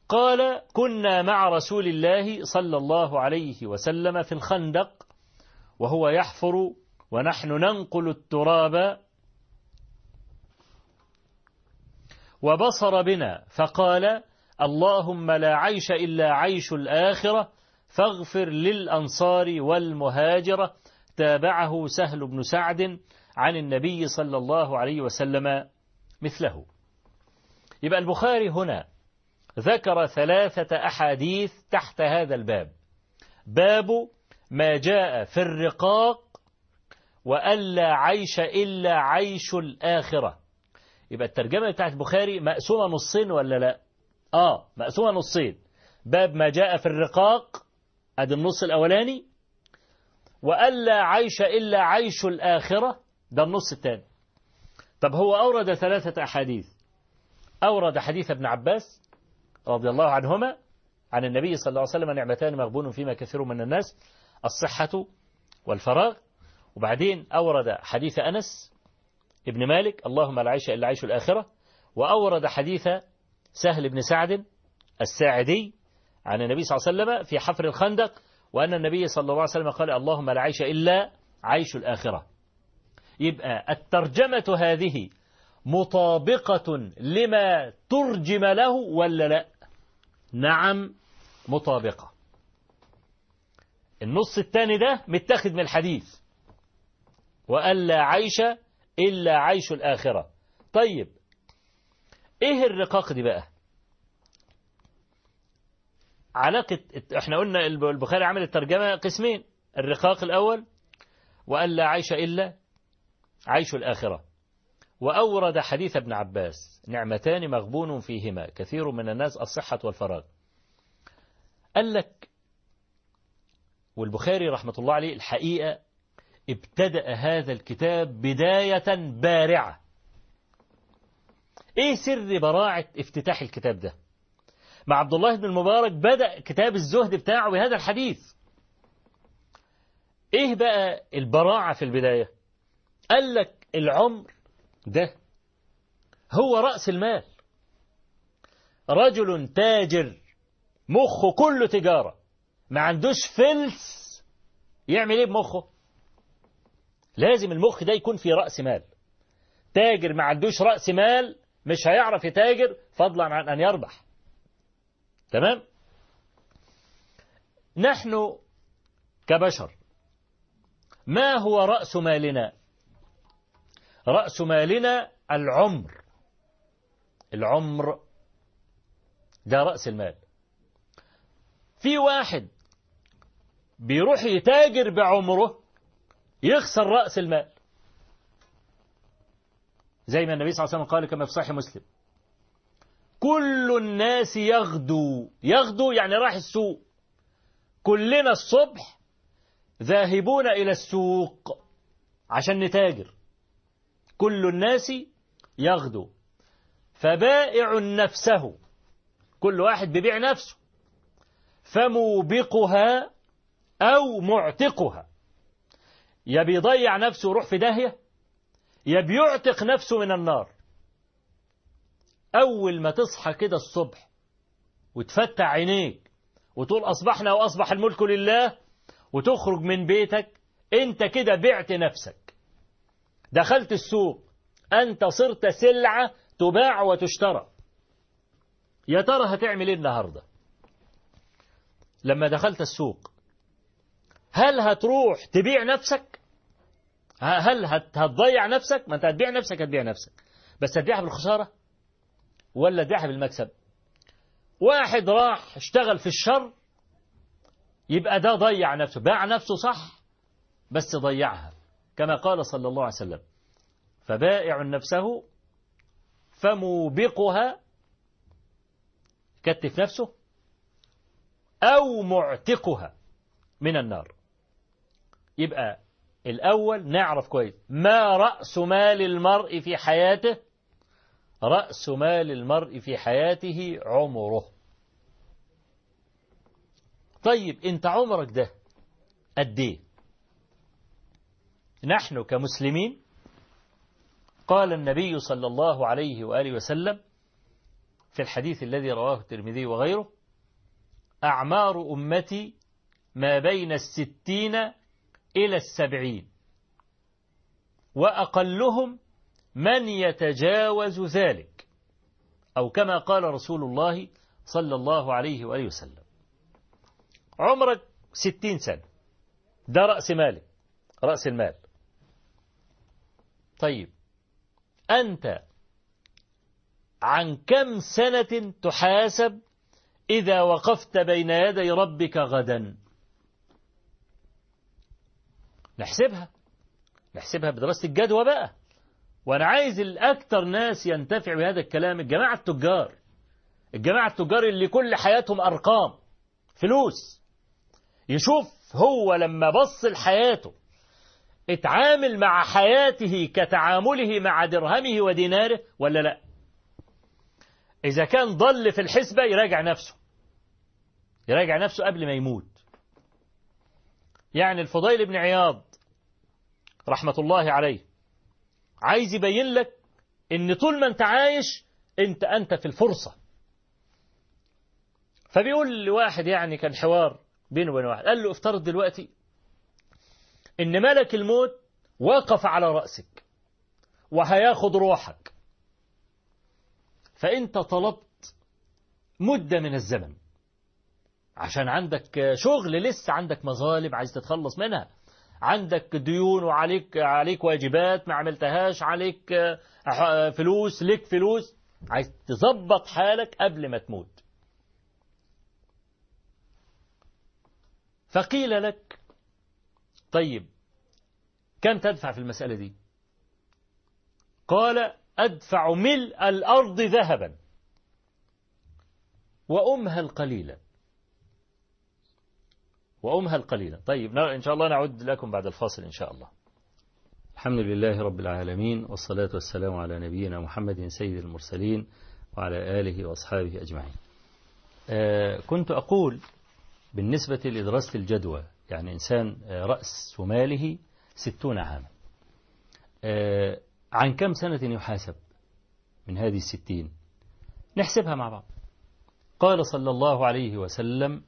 قال كنا مع رسول الله صلى الله عليه وسلم في الخندق وهو يحفر ونحن ننقل التراب وبصر بنا فقال اللهم لا عيش إلا عيش الآخرة فاغفر للأنصار والمهاجرة تابعه سهل بن سعد عن النبي صلى الله عليه وسلم مثله. يبقى البخاري هنا ذكر ثلاثة أحاديث تحت هذا الباب. باب ما جاء في الرقاق وألا عيش إلا عيش الآخرة. يبقى الترجمة بتاعت البخاري مقسومة نصين ولا لا؟ آه مقسومة نصين. باب ما جاء في الرقاق أدي النص الأولاني. وألا عيش إلا عيش الآخرة. ده النص الثاني طب هو أورد ثلاثة أحاديث. أورد حديث ابن عباس رضي الله عنهما عن النبي صلى الله عليه وسلم نعمتان مغبون فيما كثير من الناس الصحة والفراغ. وبعدين أورد حديث أنس ابن مالك اللهم لا عيش إلا عيش الآخرة. وأورد حديث سهل بن سعد الساعدي عن النبي صلى الله عليه وسلم في حفر الخندق وأن النبي صلى الله عليه وسلم قال اللهم لا عيش إلا عيش الآخرة. يبقى الترجمة هذه مطابقة لما ترجم له ولا لا؟ نعم مطابقة. النص الثاني ده متاخد من الحديث. وألا عيش إلا عيش الآخرة. طيب إيه الرقاق دي بقى؟ علاقة إحنا قلنا البخاري عمل الترجمة قسمين الرقاق الأول وألا عيش إلا عيش الآخرة. وأورد حديث ابن عباس نعمتان مغبون فيهما كثير من الناس الصحة والفراغ. قال لك والبخاري رحمة الله عليه الحقيقة ابتدأ هذا الكتاب بداية بارعة. إيه سر براعة افتتاح الكتاب ده؟ مع عبد الله بن المبارك بدأ كتاب الزهد بتاعه بهذا الحديث. إيه بقى البراعة في البداية؟ قال لك العمر ده هو رأس المال. رجل تاجر مخه كله تجارة ما عندوش فلس يعمل إيه بمخه؟ لازم المخ ده يكون في رأس مال. تاجر ما عندوش رأس مال مش هيعرف يتاجر فضلا عن أن يربح. تمام؟ نحن كبشر ما هو رأس مالنا؟ رأس مالنا العمر. العمر ده رأس المال. في واحد بيروح يتاجر بعمره يخسر رأس المال. زي ما النبي صلى الله عليه وسلم قال كما في صحيح مسلم. كل الناس يغدو. يغدو يعني راح السوق. كلنا الصبح ذاهبون إلى السوق عشان نتاجر. كل الناس يغدو. فبائع نفسه كل واحد بيبيع نفسه. فموبقها أو معتقها. يا بيضيع نفسه ويروح في داهية يا بيعتق نفسه من النار. أول ما تصحى كده الصبح وتفتح عينيك وتقول أصبحنا وأصبح الملك لله وتخرج من بيتك أنت كده بعت نفسك. دخلت السوق. أنت صرت سلعة تباع وتشترى. يا ترى هتعمل إيه النهاردة؟ لما دخلت السوق هل هتروح تبيع نفسك؟ هل هتضيع نفسك؟ ما أنت هتبيع نفسك هتبيع نفسك. بس هتبيعها بالخسارة؟ ولا تبيعها بالمكسب؟ واحد راح اشتغل في الشر يبقى ده ضيع نفسه. باع نفسه صح بس ضيعها. كما قال صلى الله عليه وسلم فبائع نفسه فموبقها كتف نفسه أو معتقها من النار. يبقى الأول نعرف كويس ما رأس مال المرء في حياته؟ رأس مال المرء في حياته عمره. طيب انت عمرك ده قد إيه؟ نحن كمسلمين؟ قال النبي صلى الله عليه وآله وسلم في الحديث الذي رواه الترمذي وغيره أعمار أمتي ما بين الستين إلى السبعين وأقلهم من يتجاوز ذلك أو كما قال رسول الله صلى الله عليه وآله وسلم عمرك ستين سنة ده رأس مالك رأس المال. طيب. أنت عن كم سنة تحاسب إذا وقفت بين يدي ربك غدا؟ نحسبها. نحسبها بدراسة الجدوى بقى. وأنا عايز الأكثر ناس ينتفع بهذا الكلام. الجماعة التجار. الجماعة التجار اللي كل حياتهم أرقام. فلوس. يشوف هو لما بص لحياته اتعامل مع حياته كتعامله مع درهمه وديناره ولا لا؟ إذا كان ضل في الحسبة يراجع نفسه. يراجع نفسه قبل ما يموت. يعني الفضيل بن عياض رحمة الله عليه عايز يبين لك إن طول ما أنت عايش أنت أنت في الفرصة. فبيقول لواحد يعني كان حوار بينه وبين واحد قال له افترض دلوقتي إن ملك الموت وقف على رأسك وهياخد روحك. فانت طلبت مدة من الزمن عشان عندك شغل لسه عندك مظالم عايز تتخلص منها عندك ديون وعليك عليك واجبات ما عملتهاش عليك فلوس لك فلوس عايز تظبط حالك قبل ما تموت. فقيل لك طيب كم تدفع في المسألة دي؟ قال أدفع ملء الأرض ذهبا وأمهل قليلا وأمهل قليلا طيب إن شاء الله نعود لكم بعد الفاصل إن شاء الله. الحمد لله رب العالمين والصلاة والسلام على نبينا محمد سيد المرسلين وعلى آله وأصحابه أجمعين. آه كنت أقول بالنسبة لدراسة الجدوى يعني إنسان رأس ماله ستون عاما. آه عن كم سنة يحاسب من هذه الستين؟ نحسبها مع بعض. قال صلى الله عليه وسلم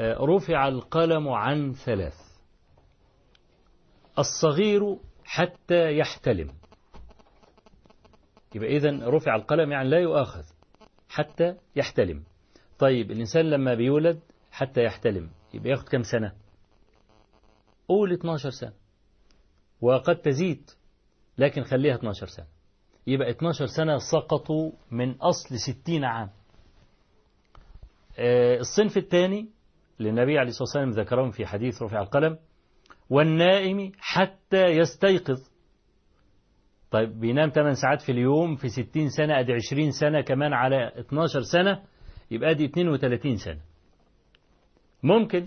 رفع القلم عن ثلاث. الصغير حتى يحتلم. يبقى إذن رفع القلم يعني لا يؤاخذ حتى يحتلم. طيب الإنسان لما بيولد حتى يحتلم يبقى ياخد كم سنة؟ قول 12 سنة. وقد تزيد لكن خليها 12 سنة. يبقى 12 سنة سقطوا من أصل 60 عام. الصنف الثاني للنبي عليه الصلاة والسلام ذكرهم في حديث رفع القلم والنائم حتى يستيقظ. طيب بينام 8 ساعات في اليوم في 60 سنة أدي 20 سنة كمان على 12 سنة يبقى دي 32 سنة. ممكن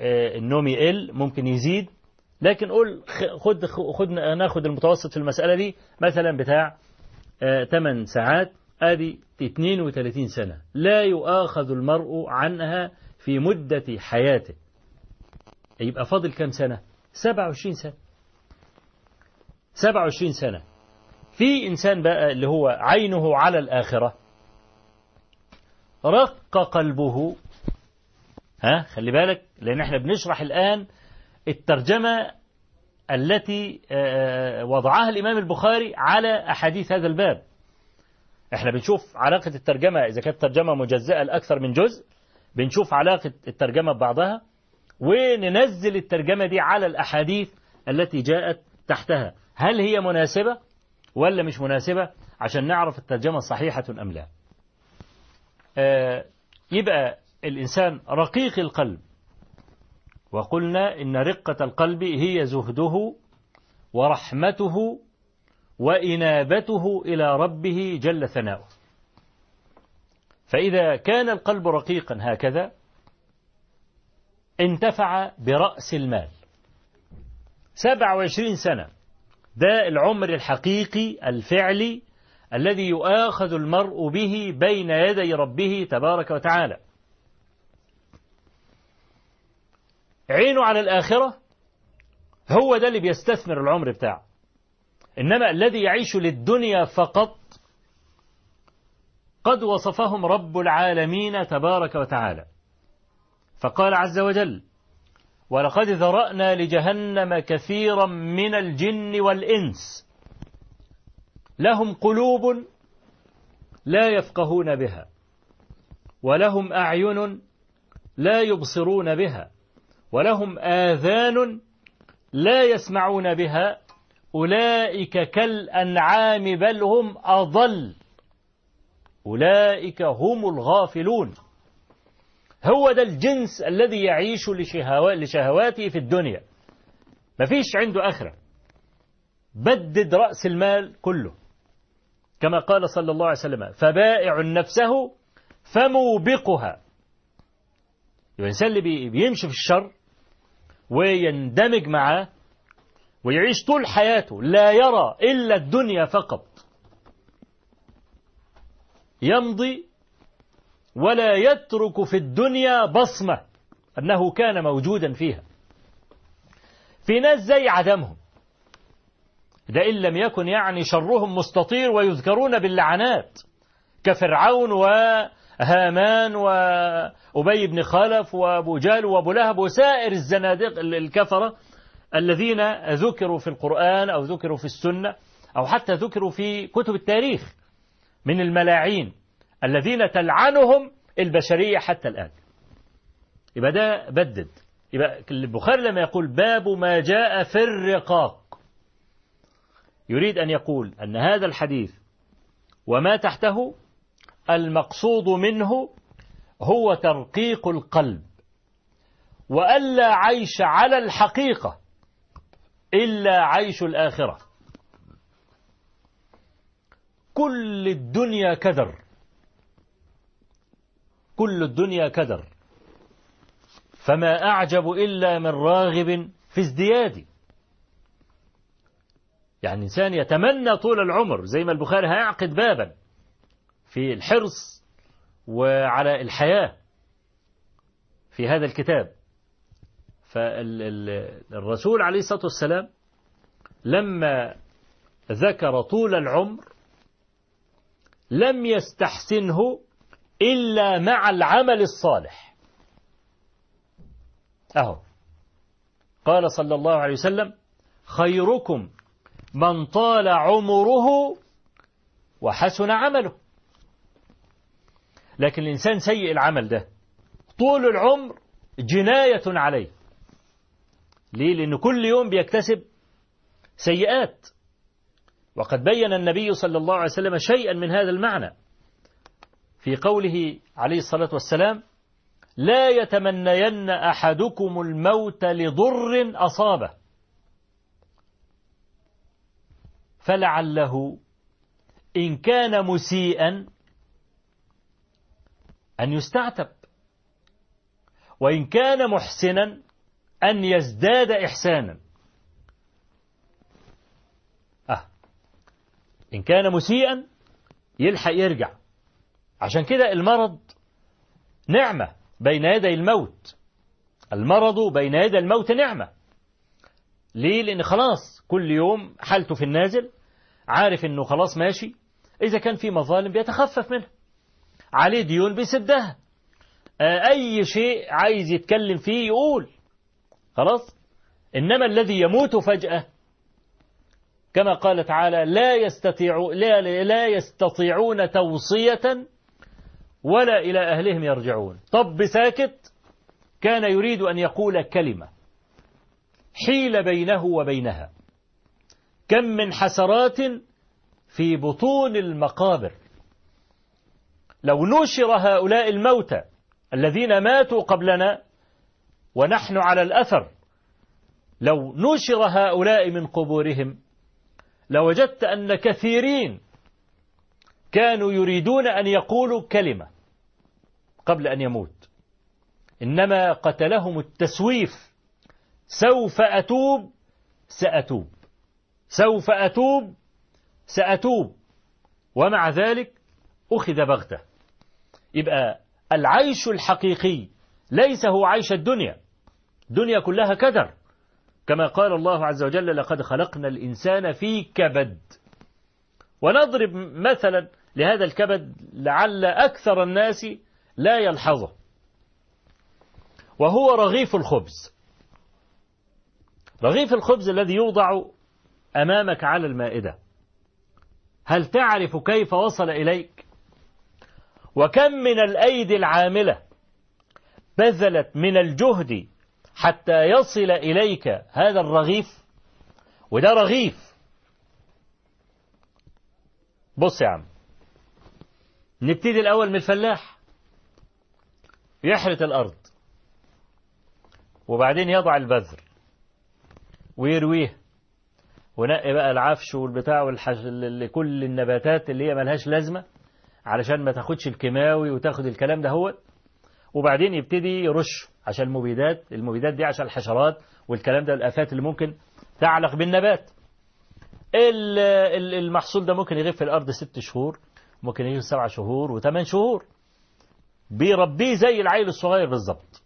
النوم يقل ممكن يزيد. لكن قول خد خد ناخد المتوسط في المسألة دي مثلا بتاع 8 ساعات. آدي 32 سنة. لا يؤاخذ المرء عنها في مدة حياته. يبقى فاضل كم سنة؟ 27 سنة. 27 سنة. في إنسان بقى اللي هو عينه على الآخرة رق قلبه ها خلي بالك لأن إحنا بنشرح الآن الترجمة التي وضعها الإمام البخاري على أحاديث هذا الباب. إحنا بنشوف علاقة الترجمة إذا كانت ترجمة مجزئة لأكثر من جزء بنشوف علاقة الترجمة ببعضها وننزل الترجمة دي على الأحاديث التي جاءت تحتها. هل هي مناسبة ولا مش مناسبة؟ عشان نعرف الترجمة صحيحة أم لا. آه يبقى الإنسان رقيق القلب. وقلنا إن رقة القلب هي زهده ورحمته وإنابته إلى ربه جل ثناؤه. فإذا كان القلب رقيقا هكذا انتفع برأس المال. 27 سنة ده العمر الحقيقي الفعلي الذي يؤاخذ المرء به بين يدي ربه تبارك وتعالى. عينه على الآخرة هو ده اللي بيستثمر العمر بتاعه. إنما الذي يعيش للدنيا فقط قد وصفهم رب العالمين تبارك وتعالى. فقال عز وجل ولقد ذرأنا لجهنم كثيرا من الجن والإنس. لهم قلوب لا يفقهون بها ولهم أعين لا يبصرون بها. ولهم آذان لا يسمعون بها. أولئك كالأنعام بل هم أضل. أولئك هم الغافلون. هو ده الجنس الذي يعيش لشهواته في الدنيا. مفيش عنده آخرة. بدد رأس المال كله. كما قال صلى الله عليه وسلم فبائع نفسه فموبقها. الإنسان اللي بيمشي في الشر ويندمج معاه ويعيش طول حياته لا يرى إلا الدنيا فقط. يمضي ولا يترك في الدنيا بصمة أنه كان موجودا فيها. في ناس زي عدمهم. ده إن لم يكن يعني شرهم مستطير ويذكرون باللعنات كفرعون وهامان وأبي بن خلف وأبو جال وأبو لهب وسائر الزنادق الكفرة الذين ذكروا في القرآن أو ذكروا في السنة أو حتى ذكروا في كتب التاريخ من الملاعين الذين تلعنهم البشرية حتى الآن. يبقى ده بدد. يبقى البخاري لما يقول باب ما جاء في الرقاق. يريد أن يقول أن هذا الحديث وما تحته المقصود منه هو ترقيق القلب وألا عيش على الحقيقة إلا عيش الآخرة. كل الدنيا كدر كل الدنيا كدر فما أعجب إلا من راغب في ازدياد. يعني إنسان يتمنى طول العمر زي ما البخاري هيعقد بابا في الحرص وعلى الحياة في هذا الكتاب. فالرسول عليه الصلاة والسلام لما ذكر طول العمر لم يستحسنه إلا مع العمل الصالح. أهو. قال صلى الله عليه وسلم خيركم من طال عمره وحسن عمله. لكن الإنسان سيء العمل ده. طول العمر جناية عليه. ليه؟ لأنه كل يوم بيكتسب سيئات. وقد بين النبي صلى الله عليه وسلم شيئا من هذا المعنى. في قوله عليه الصلاة والسلام لا يتمنين أحدكم الموت لضر أصابه. فلعله إن كان مسيئا أن يستعتب. وإن كان محسنا أن يزداد إحسانا. أه. إن كان مسيئا يلحق يرجع. عشان كده المرض نعمة. بين يدي الموت. المرض بين يدي الموت نعمة. ليه؟ لأن خلاص كل يوم حالته في النازل عارف أنه خلاص ماشي. إذا كان في مظالم بيتخفف منها. عليه ديون بيسدها أي شيء عايز يتكلم فيه يقول. خلاص؟ إنما الذي يموت فجأة. كما قال تعالى لا يستطيع لا, لا يستطيعون توصية ولا إلى أهلهم يرجعون. طب ساكت كان يريد أن يقول كلمة. حيل بينه وبينها. كم من حسرات في بطون المقابر. لو نشر هؤلاء الموتى الذين ماتوا قبلنا ونحن على الأثر لو نشر هؤلاء من قبورهم لوجدت أن كثيرين كانوا يريدون أن يقولوا كلمة قبل أن يموت. إنما قتلهم التسويف. سوف أتوب سأتوب. سوف أتوب سأتوب. ومع ذلك أخذ بغتة. يبقى العيش الحقيقي ليس هو عيش الدنيا. الدنيا كلها كدر. كما قال الله عز وجل لقد خلقنا الإنسان في كبد. ونضرب مثلا لهذا الكبد لعل أكثر الناس لا يلحظه. وهو رغيف الخبز. رغيف الخبز الذي يوضع أمامك على المائدة. هل تعرف كيف وصل إليك؟ وكم من الأيدي العاملة بذلت من الجهد حتى يصل إليك هذا الرغيف؟ وده رغيف. بص يا عم نبتدي الأول من الفلاح. يحرث الأرض وبعدين يضع البذر ويرويه. ونقي بقى العفش والبتاع والحش... لكل النباتات اللي هي ملهاش لازمة. علشان ما تاخدش الكيماوي وتاخد الكلام ده هو. وبعدين يبتدي يرش عشان المبيدات المبيدات دي عشان الحشرات والكلام ده الآفات اللي ممكن تعلق بالنبات. المحصول ده ممكن يغيب في الأرض ست شهور ممكن يغيب سبع شهور وثمان شهور. بيربيه زي العيل الصغير بالظبط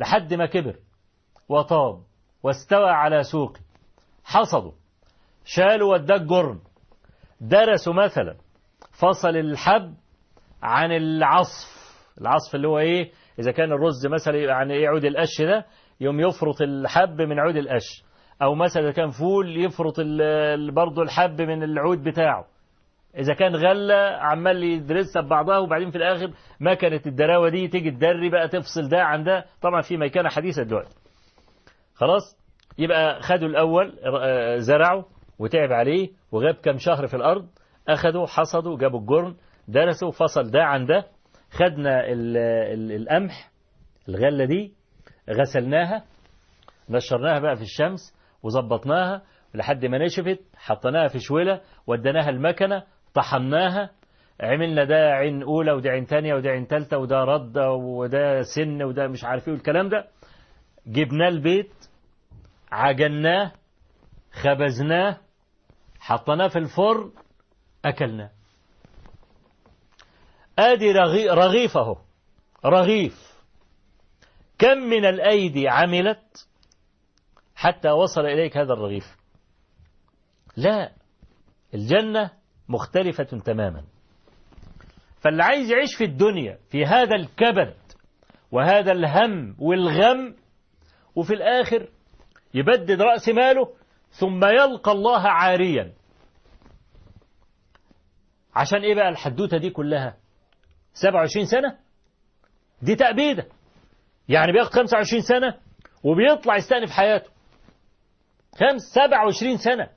لحد ما كبر وطاب واستوى على سوقه حصدوا شالوا وداه الجرن درسوا مثلا. فصل الحب عن العصف. العصف اللي هو إيه؟ إذا كان الرز مثلا يعني إيه عود القش ده يوم يفرط الحب من عود القش. أو مثلا إذا كان فول يفرط برضه الحب من العود بتاعه. إذا كان غلة عمال يدرسها ببعضها وبعدين في الآخر ما كانت الدراوة دي تيجي تدري بقى تفصل ده عن ده. طبعا في ميكنه حديثة دلوقتي. خلاص؟ يبقى خدوا الأول زرعوا وتعب عليه وغاب كم شهر في الأرض. أخذوا حصدوا جابوا الجرن درسوا فصل ده عن ده خدنا ال ال القمح الغلة دي غسلناها نشرناها بقى في الشمس وظبطناها لحد ما نشفت حطيناها في شولة وديناها المكنة طحناها عملنا ده عين أولى وده عين تانية وده عين تالتة وده ردة وده سن وده مش عارف إيه والكلام ده. جبناه البيت عجناه خبزناه حطيناه في الفرن أكلناه آدي رغي رغيف أهو رغيف. كم من الأيدي عملت حتى وصل إليك هذا الرغيف؟ لا. الجنة مختلفة تماما. فاللي عايز يعيش في الدنيا في هذا الكبد وهذا الهم والغم وفي الآخر يبدد رأس ماله ثم يلقى الله عاريا. عشان إيه بقى الحدوتة دي كلها؟ 27 سنة؟ دي تأبيدة. يعني بياخد 25 سنة وبيطلع يستأنف حياته. خمس 27 سنة.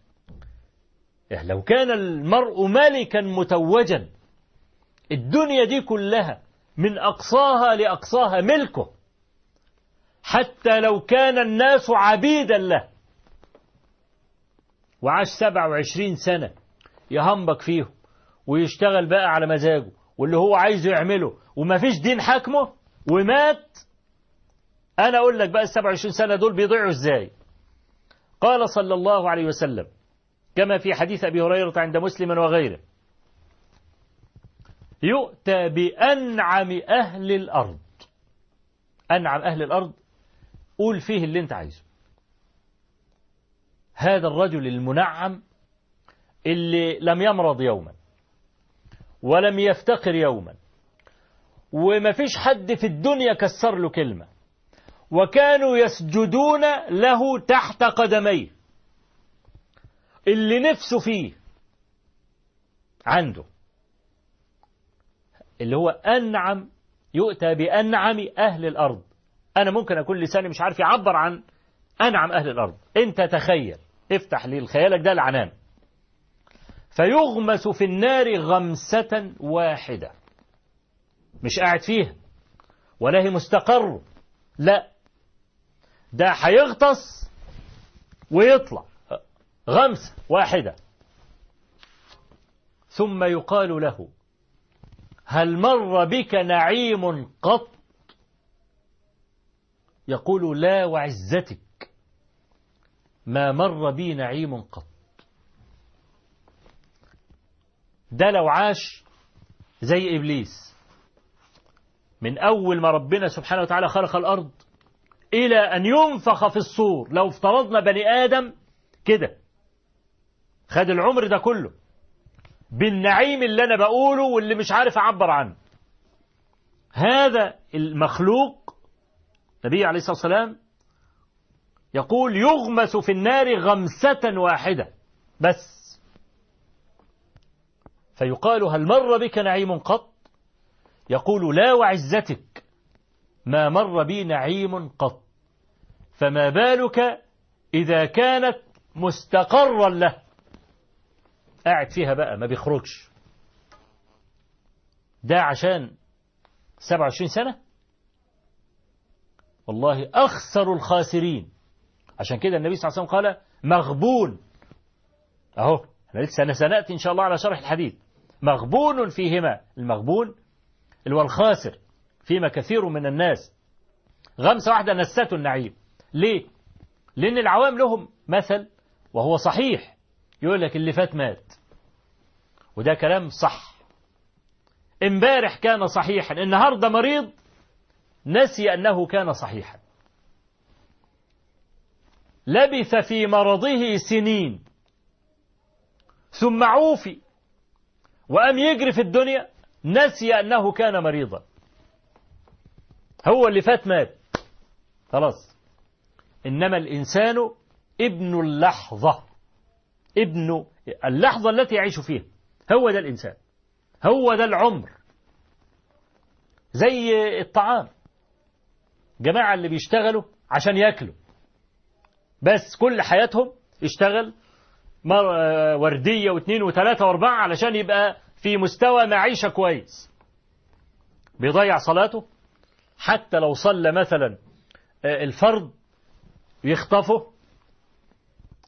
يعني لو كان المرء ملكا متوجا الدنيا دي كلها من أقصاها لأقصاها ملكه. حتى لو كان الناس عبيدا له. وعاش 27 سنة. يهمبك فيهم ويشتغل بقى على مزاجه واللي هو عايزه يعمله وما فيش دين حاكمه ومات. أنا أقول لك بقى ال 27 سنة دول بيضيعوا إزاي؟ قال صلى الله عليه وسلم كما في حديث أبي هريرة عند مسلم وغيره يؤتى بأنعم أهل الأرض. أنعم أهل الأرض قول فيه اللي أنت عايزه. هذا الرجل المنعم اللي لم يمرض يوما. ولم يفتقر يوما. وما فيش حد في الدنيا كسر له كلمة. وكانوا يسجدون له تحت قدميه. اللي نفسه فيه عنده. اللي هو أنعم يؤتى بأنعم أهل الأرض. أنا ممكن أكون لساني مش عارف يعبر عن أنعم أهل الأرض. أنت تخيل افتح لي خيالك ده العنان فيغمس في النار غمسة واحدة. مش قاعد فيها. ولا هي مستقر. لا. ده هيغطس ويطلع. غمسة واحدة. ثم يقال له هل مر بك نعيم قط؟ يقول لا وعزتك. ما مر بي نعيم قط. ده لو عاش زي إبليس. من أول ما ربنا سبحانه وتعالى خلق الأرض إلى أن ينفخ في الصور. لو افترضنا بني آدم كده. خد العمر ده كله. بالنعيم اللي أنا بقوله واللي مش عارف أعبر عنه. هذا المخلوق النبي عليه الصلاة والسلام يقول يغمس في النار غمسة واحدة. بس. فيقال هل مر بك نعيم قط؟ يقول لا وعزتك ما مر بي نعيم قط فما بالك إذا كانت مستقرا له؟ قاعد فيها بقى ما بيخرجش. ده عشان 27 سنة؟ والله أخسر الخاسرين. عشان كده النبي صلى الله عليه وسلم قال مغبون. أهو إحنا لسه سنأتي إن شاء الله على شرح الحديث. مغبون فيهما. المغبون اللي هو الخاسر فيما كثير من الناس. غمسة واحدة نسته النعيم. ليه؟ لأن العوام لهم مثل وهو صحيح. يقول لك اللي فات مات. وده كلام صح. امبارح كان صحيحا. النهاردة مريض نسي أنه كان صحيحا. لبث في مرضه سنين. ثم عوفي. وأم يجري في الدنيا نسي أنه كان مريضا. هو اللي فات مات. خلاص. إنما الإنسان ابن اللحظة. ابن اللحظة التي يعيش فيها. هو ده الإنسان. هو ده العمر. زي الطعام. جماعة اللي بيشتغلوا عشان ياكلوا. بس كل حياتهم يشتغل وردية واثنين وثلاثة واربعة علشان يبقى في مستوى معيشة كويس. بيضيع صلاته. حتى لو صلى مثلا الفرض يخطفه.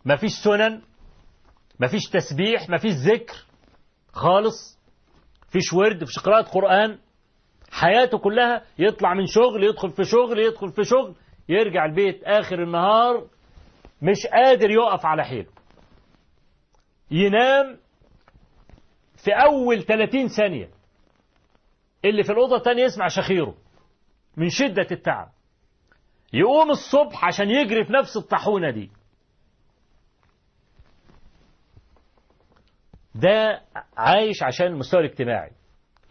مفيش سنن مفيش تسبيح مفيش ذكر خالص. فيش ورد فيش قراءة قرآن. حياته كلها يطلع من شغل يدخل في شغل يدخل في شغل يرجع البيت آخر النهار مش قادر يقف على حيله. ينام في أول 30 ثانية. اللي في الأوضة الثانية يسمع شخيره من شدة التعب. يقوم الصبح عشان يجري في نفس الطاحونة دي. ده عايش عشان المستوى الاجتماعي.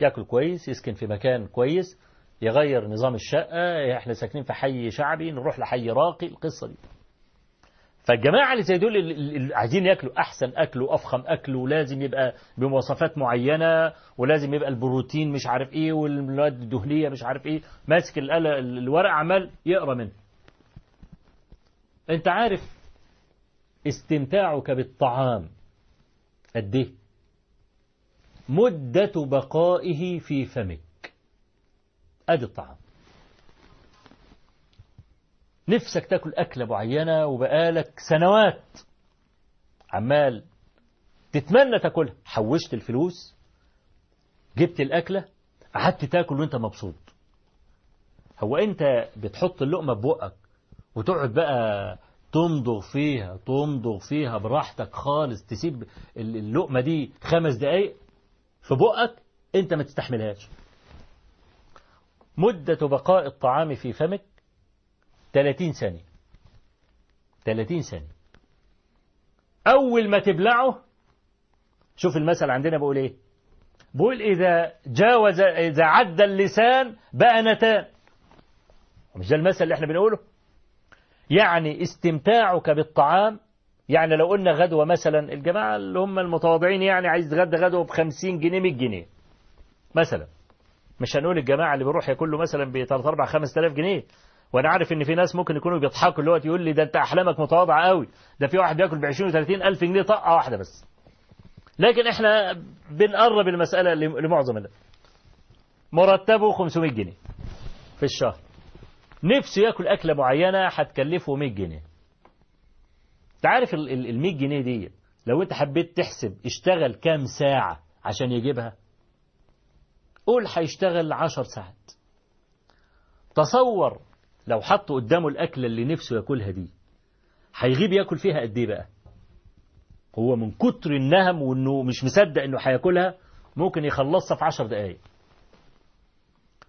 ياكل كويس يسكن في مكان كويس يغير نظام الشقة إحنا ساكنين في حي شعبي نروح لحي راقي القصة دي. فالجماعة اللي زي دول اللي عايزين ياكلوا أحسن أكل وأفخم أكل ولازم يبقى بمواصفات معينة ولازم يبقى البروتين مش عارف إيه والمواد الدهنية مش عارف إيه ماسك الورق عمال يقرأ منه. أنت عارف استمتاعك بالطعام قد إيه؟ مدة بقائه في فمك. أدي الطعام. نفسك تاكل أكلة معينة وبقالك سنوات عمال تتمنى تاكلها. حوشت الفلوس جبت الأكلة قعدت تاكل وأنت مبسوط. هو أنت بتحط اللقمة ببقك وتقعد بقى تمضغ فيها تمضغ فيها براحتك خالص تسيب اللقمة دي خمس دقايق في بقك أنت ما تستحملهاش. مدة بقاء الطعام في فمك 30 ثانية. 30 ثانية. أول ما تبلعه شوف المثل عندنا بقول إيه؟ بقول إذا جاوز إذا عدى اللسان بقى نتان. مش ده المثل اللي إحنا بنقوله؟ يعني استمتاعك بالطعام يعني لو قلنا غدوة مثلا الجماعة اللي هم المتواضعين يعني عايز تغدى غدوة ب 50 جنيه 100 جنيه. مثلا. مش هنقول الجماعة اللي بيروح ياكل له مثلا ب 3 4 5000 جنيه. وأنا عارف إن في ناس ممكن يكونوا بيضحكوا دلوقتي يقول لي ده أنت أحلامك متواضعة قوي. ده في واحد بياكل ب 20 و30 ألف جنيه طقة واحدة بس. لكن إحنا بنقرب المسألة لمعظم الناس. مرتبه 500 جنيه في الشهر. نفسه ياكل أكلة معينة هتكلفه 100 جنيه. أنت عارف ال 100 جنيه دي لو أنت حبيت تحسب اشتغل كام ساعة عشان يجيبها؟ قول هيشتغل 10 ساعات. تصور لو حط قدامه الأكلة اللي نفسه ياكلها دي هيغيب ياكل فيها قد إيه بقى؟ هو من كتر النهم وإنه مش مصدق إنه هياكلها ممكن يخلصها في عشر دقايق.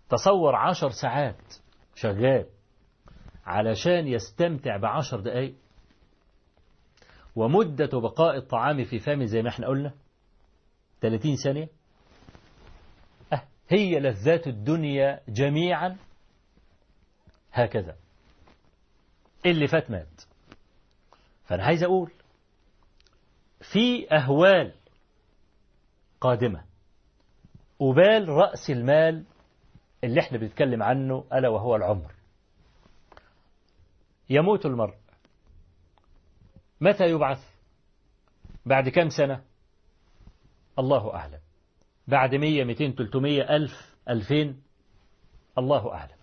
تصور عشر ساعات شغال علشان يستمتع بعشر دقايق ومدة بقاء الطعام في فمه زي ما إحنا قلنا 30 ثانية. أه هي لذات الدنيا جميعا. هكذا. اللي فات مات. فأنا عايز أقول في أهوال قادمة. أبال رأس المال اللي إحنا بنتكلم عنه ألا وهو العمر. يموت المرء. متى يبعث؟ بعد كم سنة؟ الله أعلم. بعد مية ميتين تلتمية ألف ألفين؟ الله أعلم.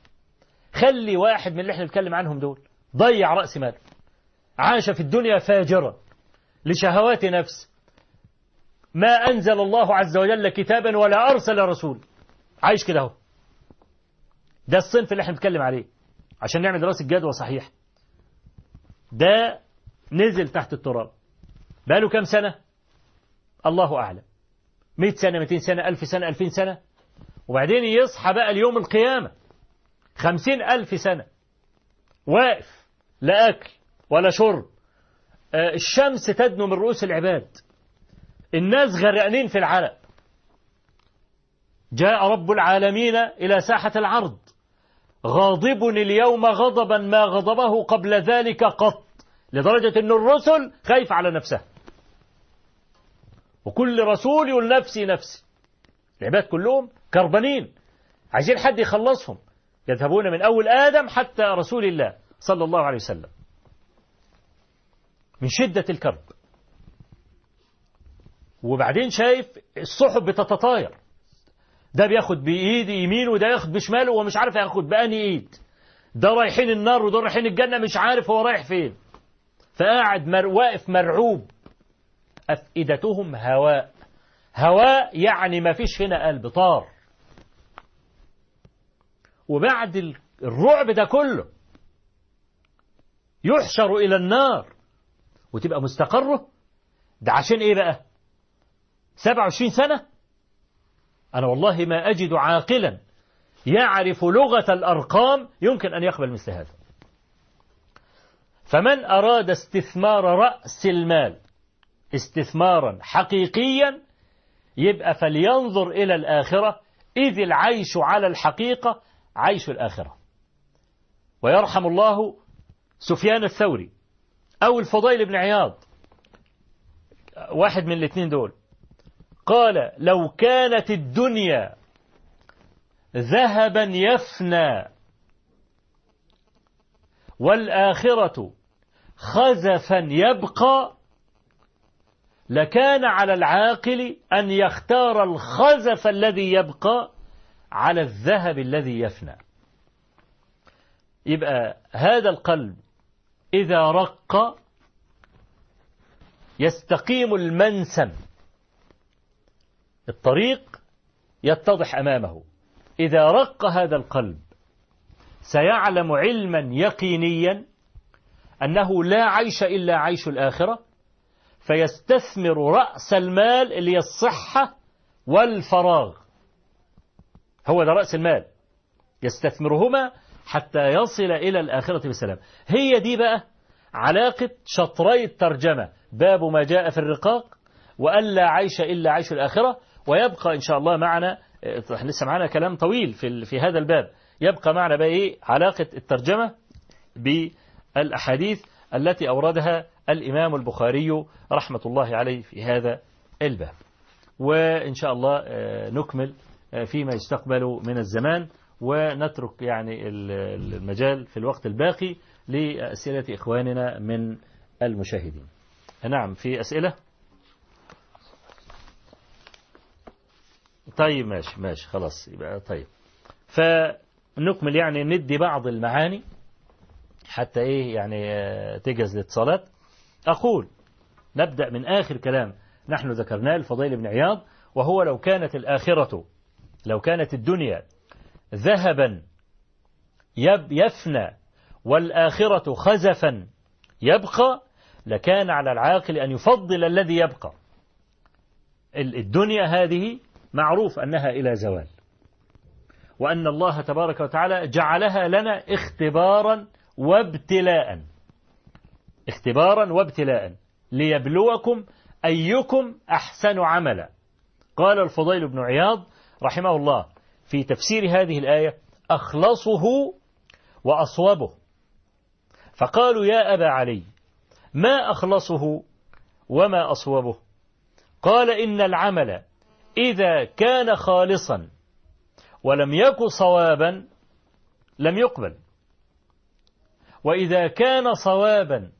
خلي واحد من اللي إحنا بنتكلم عنهم دول ضيع رأس ماله. عاش في الدنيا فاجرا. لشهوات نفس. ما أنزل الله عز وجل كتابا ولا أرسل رسول. عايش كده أهو. ده الصنف اللي إحنا بنتكلم عليه. عشان نعمل دراسة جدوى صحيح. ده نزل تحت التراب. بقاله كام سنة؟ الله أعلم. 100 سنة 200 سنة 1000 سنة 2000 سنة. وبعدين يصحى بقى اليوم القيامة. خمسين ألف سنة. واقف لا أكل ولا شرب. الشمس تدنو من رؤوس العباد. الناس غرقانين في العرق جاء رب العالمين إلى ساحة العرض. غاضب اليوم غضبا ما غضبه قبل ذلك قط. لدرجة أن الرسل خايف على نفسها. وكل رسول يقول نفسي نفسي. العباد كلهم كربانين. عايزين حد يخلصهم. يذهبون من أول آدم حتى رسول الله صلى الله عليه وسلم. من شدة الكرب. وبعدين شايف الصحب بتتطاير. ده بياخد بإيد يمين وده ياخد بشماله ومش عارف ياخد بأني إيد. ده رايحين النار وده رايحين الجنة مش عارف هو رايح فين. فقاعد مر واقف مرعوب. أفئدتهم هواء. هواء يعني ما فيش هنا قلب طار وبعد الرعب ده كله يحشر إلى النار وتبقى مستقره. ده عشان إيه بقى؟ 27 سنة؟ أنا والله ما أجد عاقلا يعرف لغة الأرقام يمكن أن يقبل مثل هذا. فمن أراد استثمار رأس المال استثمارا حقيقيا يبقى فلينظر إلى الآخرة. إذ العيش على الحقيقة عيش الآخرة. ويرحم الله سفيان الثوري أو الفضيل بن عياض. واحد من الاثنين دول. قال لو كانت الدنيا ذهبا يفنى والآخرة خزفا يبقى لكان على العاقل أن يختار الخزف الذي يبقى على الذهب الذي يفنى. يبقى هذا القلب إذا رق يستقيم المنسم. الطريق يتضح أمامه. إذا رق هذا القلب سيعلم علما يقينيا أنه لا عيش إلا عيش الآخرة فيستثمر رأس المال اللي هي الصحة والفراغ. هو ده رأس المال. يستثمرهما حتى يصل إلى الآخرة بسلام. هي دي بقى علاقة شطري الترجمة. باب ما جاء في الرقاق وأن لا عيش إلا عيش الآخرة ويبقى إن شاء الله معنا لسه معنا كلام طويل في في هذا الباب. يبقى معنا بقى إيه؟ علاقة الترجمة بالأحاديث التي أوردها الإمام البخاري رحمة الله عليه في هذا الباب. وإن شاء الله نكمل فيما يستقبل من الزمان ونترك يعني المجال في الوقت الباقي لأسئلة إخواننا من المشاهدين. نعم في أسئلة؟ طيب ماشي ماشي خلاص يبقى طيب. فنكمل يعني ندي بعض المعاني حتى إيه يعني تجهز للاتصالات. أقول نبدأ من آخر كلام. نحن ذكرناه الفضيل بن عياض وهو لو كانت الآخرة لو كانت الدنيا ذهبا يفنى والآخرة خزفا يبقى لكان على العاقل أن يفضل الذي يبقى. الدنيا هذه معروف أنها إلى زوال. وأن الله تبارك وتعالى جعلها لنا اختبارا وابتلاء. اختبارا وابتلاء. ليبلوكم أيكم أحسن عملا. قال الفضيل بن عياض رحمه الله في تفسير هذه الآية أخلصه وأصوبه. فقالوا يا أبا علي ما أخلصه وما أصوبه؟ قال إن العمل إذا كان خالصا ولم يك صوابا لم يقبل. وإذا كان صوابا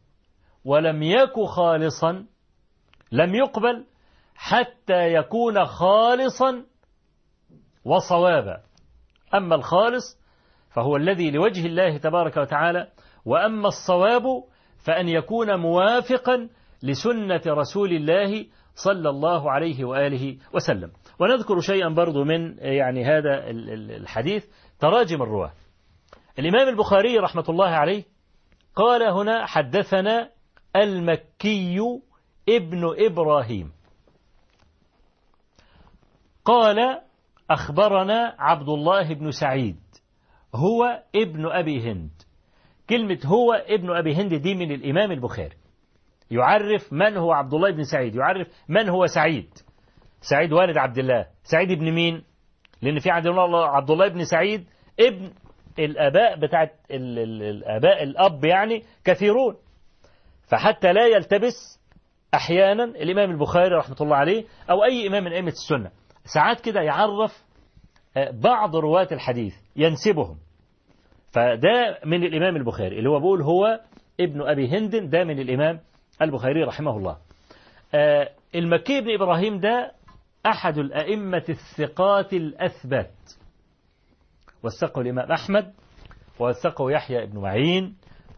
ولم يك خالصا لم يقبل حتى يكون خالصا وصوابا أما الخالص فهو الذي لوجه الله تبارك وتعالى وأما الصواب فأن يكون موافقا لسنة رسول الله صلى الله عليه وآله وسلم. ونذكر شيئا برضو من يعني هذا الحديث تراجم الرواة. الإمام البخاري رحمة الله عليه قال هنا حدثنا المكي ابن إبراهيم. قال أخبرنا عبد الله بن سعيد. هو ابن أبي هند. كلمة هو ابن أبي هند دي من الإمام البخاري. يعرف من هو عبد الله بن سعيد. يعرف من هو سعيد. سعيد والد عبد الله. سعيد ابن مين؟ لأن في عندنا عبد الله بن سعيد ابن الآباء بتاعت الآباء الأب يعني كثيرون. فحتى لا يلتبس أحيانا الإمام البخاري رحمة الله عليه أو أي إمام من أئمة السنة. ساعات كده يعرف بعض رواة الحديث ينسبهم. فده من الإمام البخاري اللي هو بيقول هو ابن أبي هند ده من الإمام البخاري رحمه الله. المكي بن إبراهيم ده أحد الأئمة الثقات الأثبات وثقه الإمام أحمد ووثقه يحيى بن معين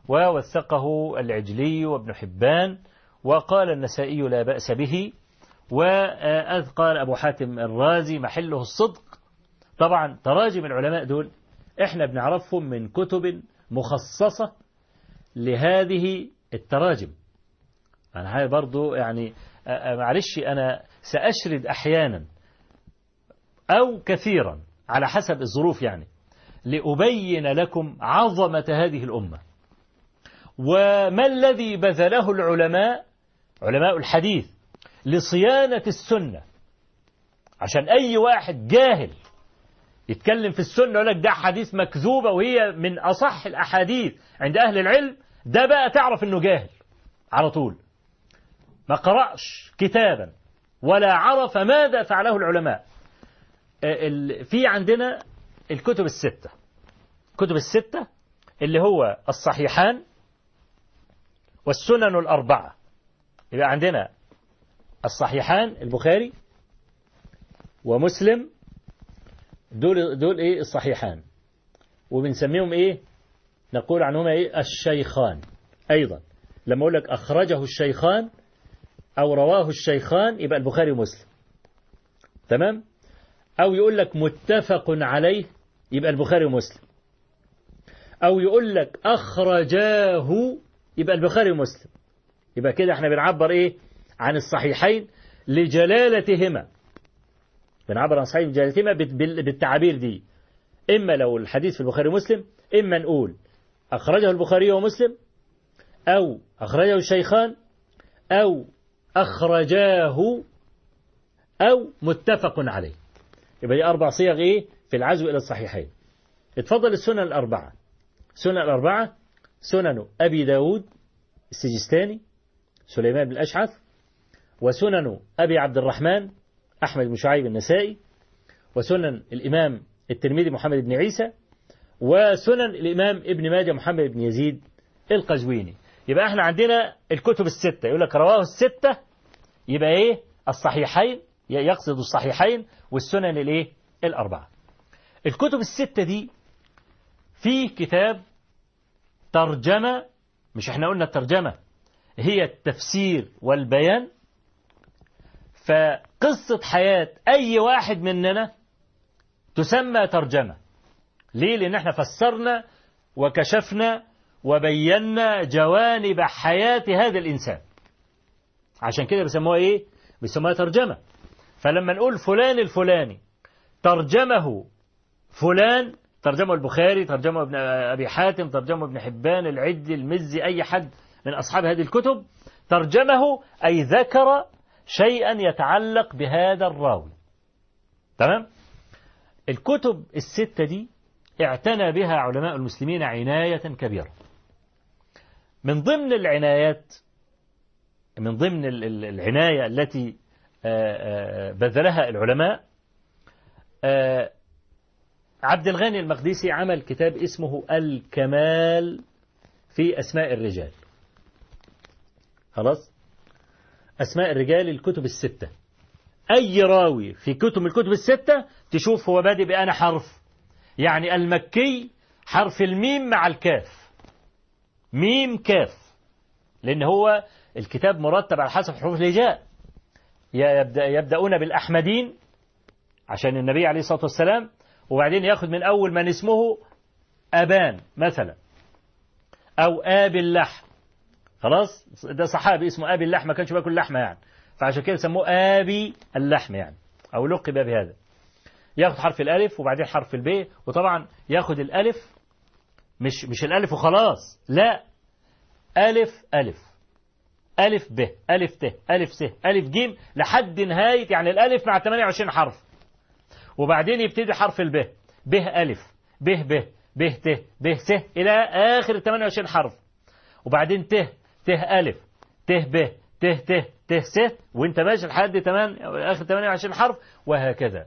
ووثقه العجلي وابن حبان وقال النسائي لا بأس به. وقال أبو حاتم الرازي محله الصدق. طبعا تراجم العلماء دول إحنا بنعرفهم من كتب مخصصة لهذه التراجم. أنا هاي برضو يعني معلش أنا سأشرد أحيانا أو كثيرا على حسب الظروف يعني لأبين لكم عظمة هذه الأمة. وما الذي بذله العلماء؟ علماء الحديث. لصيانة السنة. عشان أي واحد جاهل يتكلم في السنة يقول لك ده حديث مكذوبة وهي من أصح الأحاديث عند أهل العلم ده بقى تعرف إنه جاهل على طول. ما قرأش كتابا ولا عرف ماذا فعله العلماء. في عندنا الكتب الستة. الكتب الستة اللي هو الصحيحان والسنن الأربعة. يبقى عندنا الصحيحان البخاري ومسلم دول دول إيه؟ الصحيحان. وبنسميهم إيه؟ نقول عنهما إيه؟ الشيخان. أيضا. لما أقول لك أخرجه الشيخان أو رواه الشيخان يبقى البخاري ومسلم. تمام؟ أو يقول لك متفق عليه يبقى البخاري ومسلم. أو يقول لك أخرجاه يبقى البخاري ومسلم. يبقى كده إحنا بنعبر إيه؟ عن الصحيحين لجلالتهما. بنعبر عن صحيح جلالتهما بالتعابير دي. إما لو الحديث في البخاري ومسلم إما نقول أخرجه البخاري ومسلم أو أخرجه الشيخان أو أخرجاه أو متفق عليه. يبقى دي أربع صيغ إيه؟ في العزو إلى الصحيحين. اتفضل السنن الأربعة. سنن الأربعة سنن أبي داود السجستاني سليمان بن الأشعث وسنن أبي عبد الرحمن أحمد بن شعيب النسائي وسنن الإمام الترمذي محمد بن عيسى وسنن الإمام ابن ماجه محمد بن يزيد القزويني. يبقى إحنا عندنا الكتب الستة. يقول لك رواه الستة يبقى إيه؟ الصحيحين يقصد الصحيحين والسنن الإيه؟ الأربعة. الكتب الستة دي في كتاب ترجمة مش إحنا قلنا الترجمة هي التفسير والبيان فقصة حياة أي واحد مننا تسمى ترجمة ليه؟ لأن إحنا فسرنا وكشفنا وبينا جوانب حياة هذا الإنسان عشان كده بيسموها إيه؟ بيسموها ترجمة فلما نقول فلان الفلاني ترجمه فلان ترجمه البخاري ترجمه ابن أبي حاتم ترجمه ابن حبان العدي المزي أي حد من أصحاب هذه الكتب ترجمه أي ذكر شيئا يتعلق بهذا الراوي. تمام؟ الكتب الستة دي اعتنى بها علماء المسلمين عناية كبيرة. من ضمن العنايات من ضمن العناية التي بذلها العلماء عبد الغني المقدسي عمل كتاب اسمه الكمال في أسماء الرجال. خلاص؟ أسماء الرجال الكتب الستة. أي راوي في كتب الكتب الستة تشوف هو بادئ بأنا حرف؟ يعني المكي حرف الميم مع الكاف. ميم كاف. لأن هو الكتاب مرتب على حسب حروف الهجاء. يبدأ يبدأون بالأحمدين عشان النبي عليه الصلاة والسلام وبعدين ياخد من أول من اسمه أبان مثلا أو آب اللحم. خلاص؟ ده صحابي اسمه آبي اللحم ما كانش بياكل لحمة يعني. فعشان كده سموه آبي اللحم يعني أو لقب بهذا ياخد حرف الألف وبعدين حرف الب وطبعا ياخد الألف مش مش الألف وخلاص لا. ألف ألف. ألف ب ألف ت ألف س ألف ج لحد نهاية يعني الألف مع 28 حرف. وبعدين يبتدي حرف الب. ب ألف ب ب ب ت ب س إلى آخر 28 حرف. وبعدين ت ت ألف ت ب ت ت ت س وانت ماشي لحد آخر 28 حرف وهكذا.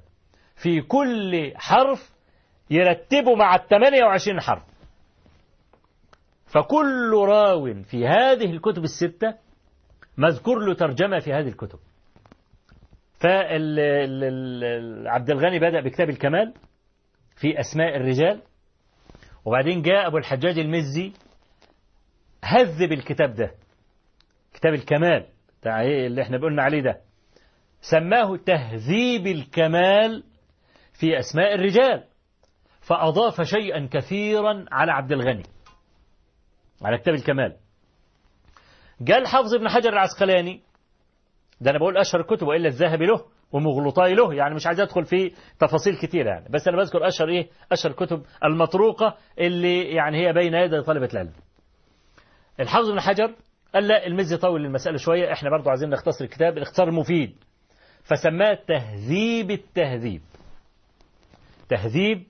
في كل حرف يرتبه مع ال 28 حرف. فكل راو في هذه الكتب الستة مذكور له ترجمة في هذه الكتب. فعبد الغني بدأ بكتاب الكمال في أسماء الرجال وبعدين جاء أبو الحجاج المزي هذب الكتاب ده. كتاب الكمال بتاع اللي إحنا قلنا عليه ده. سماه تهذيب الكمال في أسماء الرجال. فأضاف شيئا كثيرا على عبد الغني. على كتاب الكمال. قال حافظ ابن حجر العسقلاني ده أنا بقول أشهر الكتب وإلا الذهبي له ومغلطاي له يعني مش عايز أدخل في تفاصيل كتير يعني. بس أنا بذكر أشهر إيه؟ أشهر الكتب المطروقة اللي يعني هي بين يدي طلبة العلم. الحافظ ابن حجر قال لا المزي طول المسألة شوية إحنا برضو عايزين نختصر الكتاب الاختصار المفيد فسماه تهذيب التهذيب. تهذيب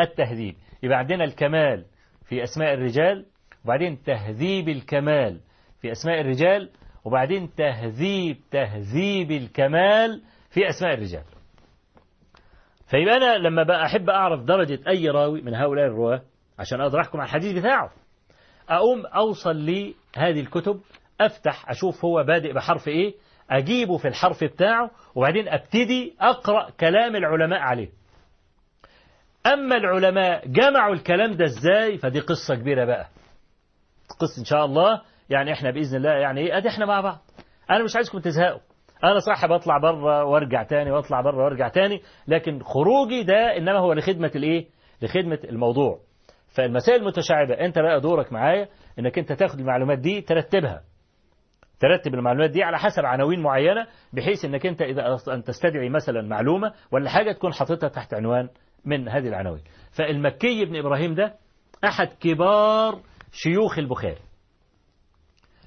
التهذيب. يبقى عندنا الكمال في أسماء الرجال وبعدين تهذيب الكمال في أسماء الرجال وبعدين تهذيب تهذيب الكمال في أسماء الرجال. فيبقى أنا لما بقى أحب أعرف درجة أي راوي من هؤلاء الرواة عشان أقدر أحكم على الحديث بتاعه. أقوم أوصل لي هذه الكتب أفتح أشوف هو بادئ بحرف إيه أجيبه في الحرف بتاعه وبعدين أبتدي أقرأ كلام العلماء عليه. أما العلماء جمعوا الكلام ده إزاي؟ فدي قصة كبيرة بقى. قصة إن شاء الله يعني إحنا بإذن الله يعني إيه أدي إحنا مع بعض. أنا مش عايزكم تزهقوا. أنا صح بطلع بره وأرجع تاني وأطلع بره وأرجع تاني لكن خروجي ده إنما هو لخدمة الإيه؟ لخدمة الموضوع. فالمسائل المتشعبة أنت بقى دورك معايا إنك أنت تاخد المعلومات دي ترتبها. ترتب المعلومات دي على حسب عناوين معينة بحيث إنك أنت إذا أن تستدعي مثلا معلومة ولا حاجة تكون حاططها تحت عنوان من هذه العناوين. فالمكي بن إبراهيم ده أحد كبار شيوخ البخاري.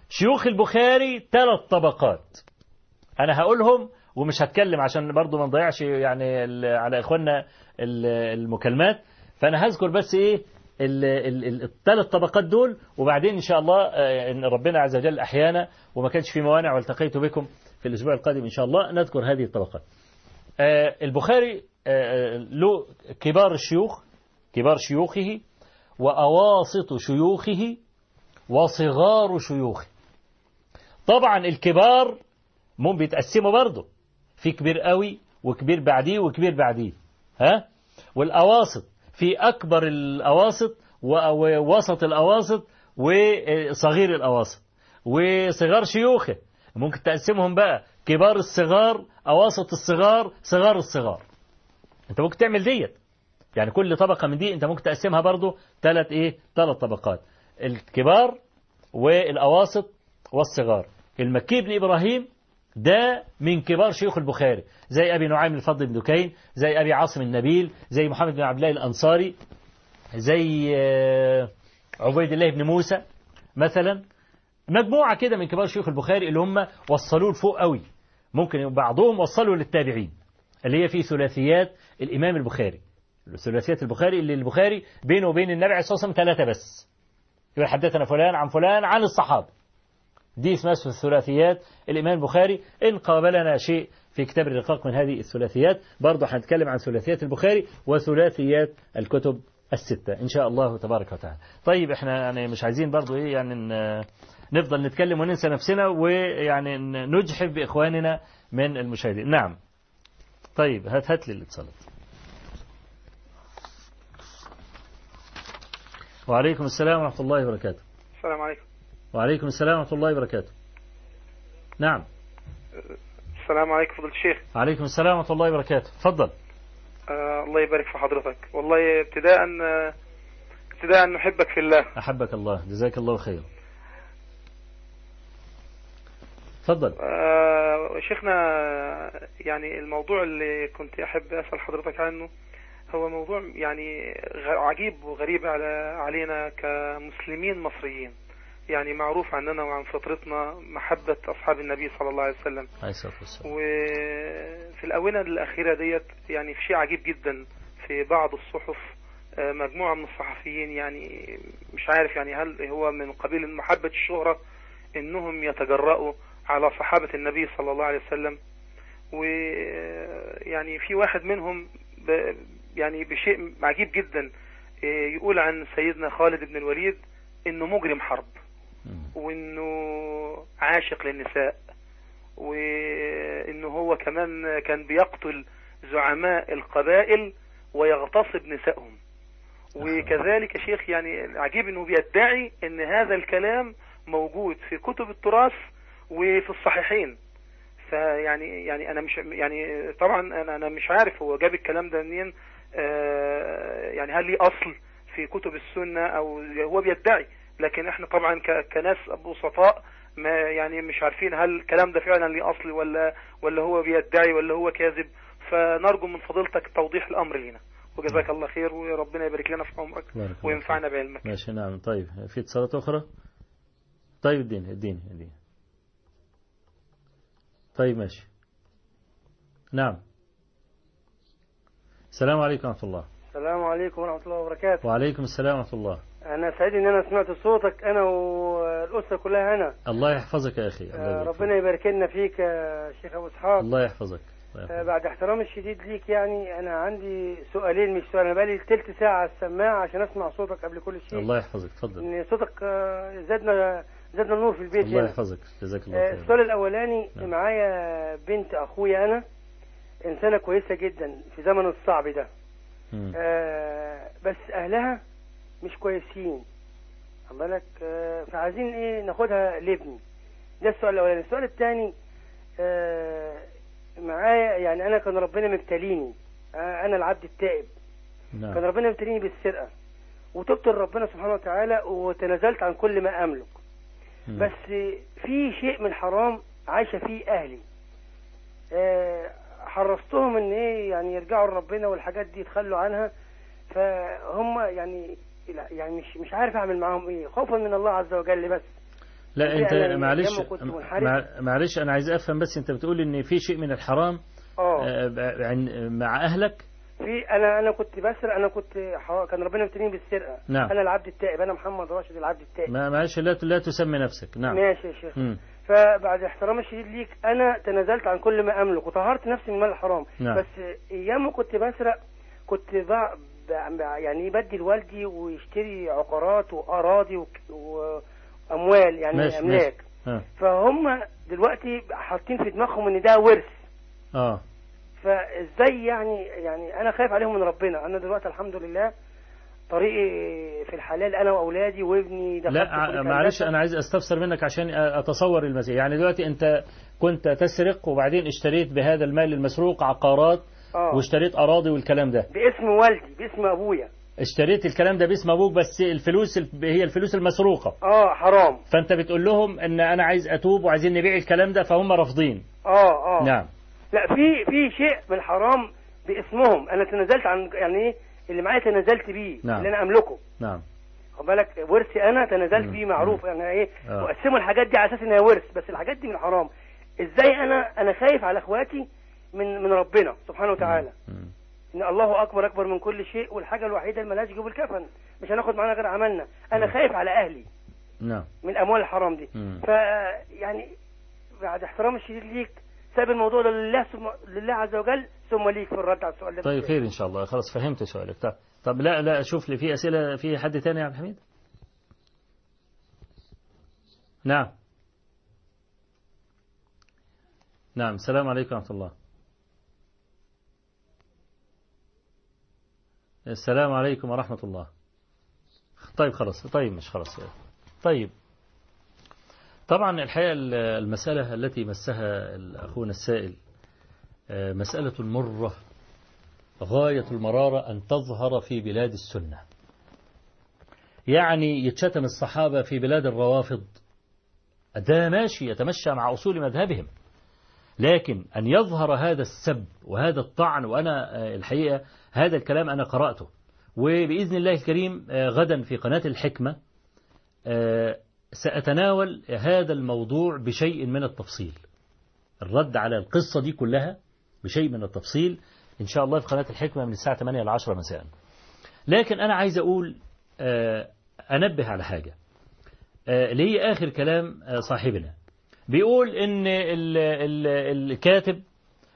شيوخ البخاري ثلاث طبقات. أنا هقولهم ومش هتكلم عشان برضو ما نضيعش يعني على إخواننا المكالمات. فأنا هذكر بس إيه الثلاث طبقات دول وبعدين إن شاء الله إن ربنا عز وجل أحيانا وما كانش في موانع والتقيت بكم في الأسبوع القادم إن شاء الله نذكر هذه الطبقات. البخاري له كبار الشيوخ كبار شيوخه وأواسط شيوخه وصغار شيوخه. طبعا الكبار ممكن بيتقسموا برضه في كبير قوي وكبير بعديه وكبير بعديه ها؟ والأواسط في أكبر الأواسط ووسط الأواسط وصغير الأواسط وصغار شيوخه. ممكن تقسمهم بقى. كبار الصغار أواسط الصغار صغار الصغار. أنت ممكن تعمل ديت. يعني كل طبقة من دي أنت ممكن تقسمها برضو ثلاث إيه؟ ثلاث طبقات. الكبار والأواسط والصغار. المكي بن إبراهيم ده من كبار شيوخ البخاري زي أبي نعيم الفضل بن دكين زي أبي عاصم النبيل زي محمد بن عبد الله الأنصاري زي آه، عبيد الله بن موسى مثلا. مجموعة كده من كبار شيوخ البخاري اللي هم وصلوه لفوق قوي. ممكن بعضهم وصلوا للتابعين اللي هي في ثلاثيات الإمام البخاري. ثلاثيات البخاري اللي البخاري بينه وبين النبي عليه الصلاة والسلام ثلاثة بس. يقول حدثنا فلان عن فلان عن الصحابة. دي اسمها الثلاثيات الإمام البخاري إن قابلنا شيء في كتاب الرقاق من هذه الثلاثيات برضه هنتكلم عن ثلاثيات البخاري وثلاثيات الكتب الستة إن شاء الله تبارك وتعالى. طيب إحنا يعني مش عايزين برضه إيه يعني نفضل نتكلم وننسى نفسنا ويعني نجحف بإخواننا من المشاهدين. نعم. طيب هات هات لي الاتصالات. وعليكم السلام ورحمة الله وبركاته. السلام عليكم. وعليكم السلام ورحمة الله وبركاته. نعم. السلام عليكم فضيلة الشيخ. وعليكم السلام ورحمة الله وبركاته. تفضل. آه الله يبارك في حضرتك. والله ابتداء آه، ابتداء نحبك في الله. أحبك الله. جزاك الله خير تفضل. آه شيخنا يعني الموضوع اللي كنت أحب أسأل حضرتك عنه هو موضوع يعني عجيب وغريب على علينا كمسلمين مصريين. يعني معروف عننا وعن فطرتنا محبة أصحاب النبي صلى الله عليه وسلم. وفي الآونة الأخيرة ديت يعني في شيء عجيب جدا في بعض الصحف آه، مجموعة من الصحفيين يعني مش عارف يعني هل هو من قبيل محبة الشهرة إنهم يتجرأوا على صحابة النبي صلى الله عليه وسلم. ويعني في واحد منهم ب- يعني بشيء عجيب جدا آه، يقول عن سيدنا خالد بن الوليد إنه مجرم حرب. وإنه عاشق للنساء وإنه هو كمان كان بيقتل زعماء القبائل ويغتصب نسائهم. وكذلك شيخ يعني عجيب إنه بيدعي إن هذا الكلام موجود في كتب التراث وفي الصحيحين. فيعني يعني أنا مش يعني طبعا أنا أنا مش عارف هو جاب الكلام ده منين آه، يعني هل ليه أصل في كتب السنة أو هو بيدعي. لكن إحنا طبعا كناس بسطاء ما يعني مش عارفين هل الكلام ده فعلا ليه اصل ولا ولا هو بيدعي ولا هو كاذب. فنرجو من فضيلتك توضيح الأمر لنا وجزاك الله خير وربنا يبارك لنا في عمرك وينفعنا بعلمك. ماشي نعم. طيب في اتصالات أخرى؟ طيب اديني اديني اديني طيب ماشي. نعم. السلام عليكم ورحمة الله. السلام عليكم ورحمة الله وبركاته. وعليكم السلام ورحمة الله. أنا سعيد إن أنا سمعت صوتك أنا والأسرة كلها هنا. الله يحفظك يا أخي. الله آه، يبارك ربنا يبارك لنا فيك يا شيخ أبو إسحاق. الله يحفظك. آه، يحفظك. بعد احترامي الشديد ليك يعني أنا عندي سؤالين مش سؤال أنا بقالي تلت ساعة على السماعة عشان أسمع صوتك قبل كل شيء. الله يحفظك. تفضل إن صوتك آه، زادنا زادنا النور في البيت الله هنا يحفظك. جزاك الله خير السؤال الأولاني نعم. معايا بنت أخويا أنا إنسانة كويسة جدا في زمن الصعب ده. آه، بس أهلها مش كويسين. خد بالك؟ آه، فعايزين إيه؟ ناخدها لابني. ده السؤال الأولاني. السؤال الثاني معايا يعني أنا كان ربنا مبتليني. آه، أنا العبد التائب. كان نعم ربنا مبتليني بالسرقة. وتبت لربنا سبحانه وتعالى وتنازلت عن كل ما أملك. مم. بس في شيء من الحرام عايشة فيه أهلي. آه، حرصتهم إن إيه يعني يرجعوا لربنا والحاجات دي يتخلوا عنها. فهم يعني لا يعني مش مش عارف أعمل معاهم إيه. خوفا من الله عز وجل بس. لا أنت أنا معلش معلش أنا عايز أفهم بس أنت بتقول إن في شيء من الحرام آه. آه، مع أهلك؟ في أنا أنا كنت بسرق أنا كنت كان ربنا مبتليني بالسرقة. نعم. أنا العبد التائب أنا محمد راشد العبد التائب. ما معلش لا لا تسمي نفسك. نعم. ماشي يا شيخ. مم. فبعد احترامي الشديد ليك أنا تنازلت عن كل ما أملك وطهرت نفسي من المال الحرام. نعم. بس أيام كنت بسرق كنت. يعني بدي لوالدي ويشتري عقارات وأراضي. وأموال يعني ماشي أملاك. ماشي آه. فهم دلوقتي حاطين في دماغهم إن ده ورث. آه. فإزاي يعني يعني أنا خايف عليهم من ربنا. أنا دلوقتي الحمد لله طريقي في الحلال أنا وأولادي وابني لا ع- معلش. أنا عايز أستفسر منك عشان أتصور المسيح. يعني دلوقتي أنت كنت تسرق وبعدين اشتريت بهذا المال المسروق عقارات آه. واشتريت أراضي والكلام ده. باسم والدي باسم أبويا. اشتريت الكلام ده باسم أبوك بس الفلوس ال- هي الفلوس المسروقة. آه حرام. فأنت بتقول لهم إن أنا عايز أتوب وعايزين نبيع الكلام ده فهم رافضين. آه آه. نعم. لا في في شيء من الحرام باسمهم. أنا تنازلت عن يعني إيه اللي معايا تنازلت بيه نعم. اللي أنا أملكه. نعم. خد بالك ورثي أنا تنازلت. بيه معروف يعني إيه آه. وقسموا الحاجات دي على أساس انها ورث. بس الحاجات دي من حرام إزاي أنا أنا خايف على إخواتي من من ربنا سبحانه وتعالى. إن الله أكبر أكبر من كل شيء والحاجة الوحيدة اللي ملهاش جيوب الكفن. مش هناخد معانا غير عملنا. أنا خايف على أهلي. نعم. من الأموال الحرام دي. ف يعني بعد احترام الشديد ليك ساب الموضوع ده لله ثم لله عز وجل ثم ليك في الرد على السؤال ده. طيب خير إن شاء الله. خلاص فهمت سؤالك. طب, طب لا لا شوف لي في أسئلة في حد تاني يا عبد الحميد؟ نعم. نعم السلام عليكم ورحمة الله. السلام عليكم ورحمة الله. طيب خلاص طيب مش خلاص. طيب. طبعا الحقيقة المسألة التي مسها أخونا السائل آه، مسألة مرة غاية المرارة أن تظهر في بلاد السنة. يعني يتشتم الصحابة في بلاد الروافض ده ماشي يتمشى مع أصول مذهبهم. لكن أن يظهر هذا السب وهذا الطعن وأنا آه، الحقيقة هذا الكلام أنا قرأته. وبإذن الله الكريم آه، غدا في قناة الحكمة آه، سأتناول هذا الموضوع بشيء من التفصيل. الرد على القصة دي كلها بشيء من التفصيل. إن شاء الله في قناة الحكمة من الساعة 8 إلى 10 مساء. لكن أنا عايز أقول آه، أنبه على حاجة. اللي هي آخر كلام صاحبنا؟ بيقول إن ال- ال- الكاتب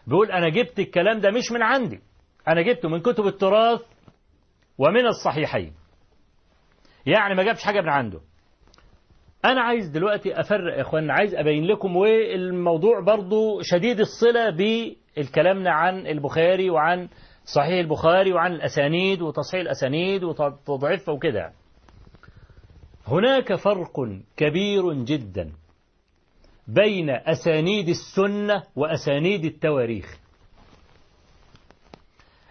بيقول أنا جبت الكلام ده مش من عندي. أنا جبته من كتب التراث ومن الصحيحين. يعني ما جابش حاجة من عنده. أنا عايز دلوقتي أفرق يا إخوانا عايز أبين لكم والموضوع برضو شديد الصلة بالكلامنا عن البخاري وعن صحيح البخاري وعن الأسانيد وتصحيح الأسانيد وتضعيفها وكده. هناك فرق كبير جدا بين أسانيد السنة وأسانيد التواريخ.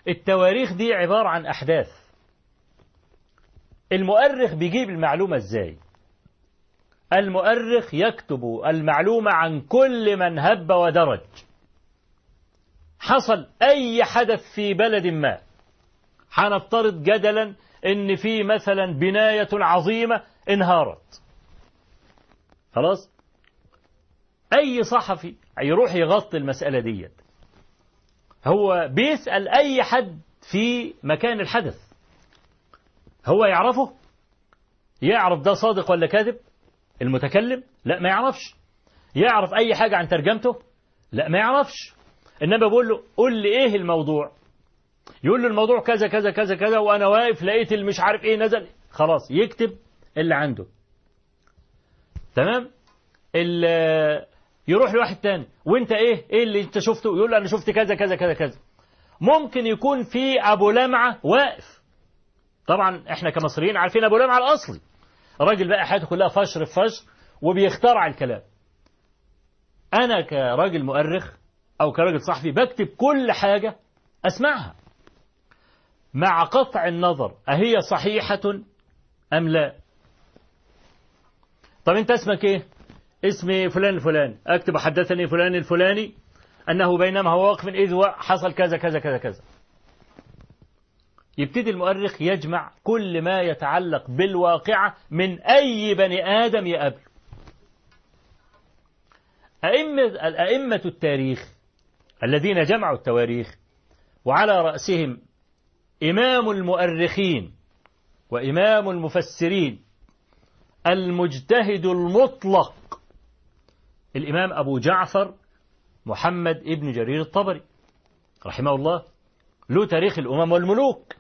التواريخ دي عبارة عن أحداث. المؤرخ بيجيب المعلومة إزاي؟ المؤرخ يكتب المعلومة عن كل من هب ودرج. حصل أي حدث في بلد ما. هنفترض جدلا إن في مثلا بناية عظيمة انهارت. خلاص؟ أي صحفي يروح يغطي المسألة ديت. هو بيسأل أي حد في مكان الحدث. هو يعرفه؟ يعرف ده صادق ولا كاذب؟ المتكلم؟ لا ما يعرفش. يعرف أي حاجة عن ترجمته؟ لا ما يعرفش. إنما بقول له قول لي إيه الموضوع؟ يقول له الموضوع كذا كذا كذا كذا وأنا واقف لقيت اللي مش عارف إيه نزل. خلاص يكتب اللي عنده. تمام؟ يروح لواحد تاني. وانت إيه؟ إيه اللي انت شفته؟ يقول أنا شفت كذا كذا كذا كذا. ممكن يكون في أبو لمعة واقف. طبعا إحنا كمصريين عارفين أبو لمعة الأصلي. راجل بقى حياته كلها فشر في فشر وبيخترع الكلام. أنا كراجل مؤرخ أو كراجل صحفي بكتب كل حاجة أسمعها. مع قطع النظر أهي صحيحة أم لا؟ طب أنت اسمك إيه؟ اسمي فلان الفلاني اكتب حدثني فلان الفلاني. انه بينما هو واقف إذ حصل كذا كذا كذا كذا. يبتدي المؤرخ يجمع كل ما يتعلق بالواقعة من أي بني آدم يقابله. أئمة الأئمة التاريخ الذين جمعوا التواريخ وعلى رأسهم إمام المؤرخين وإمام المفسرين المجتهد المطلق الإمام أبو جعفر محمد ابن جرير الطبري رحمه الله له تاريخ الأمم والملوك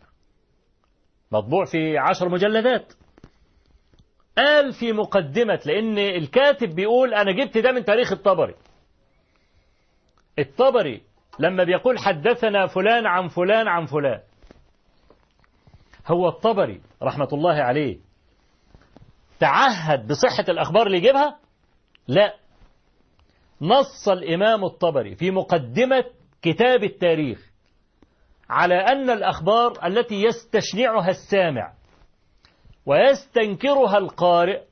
مطبوع في عشر مجلدات. قال في مقدمة لأن الكاتب بيقول أنا جبت ده من تاريخ الطبري. الطبري لما بيقول حدثنا فلان عن فلان عن فلان. هو الطبري رحمة الله عليه تعهد بصحة الأخبار اللي يجيبها؟ لا. نص الإمام الطبري في مقدمة كتاب التاريخ على أن الأخبار التي يستشنعها السامع ويستنكرها القارئ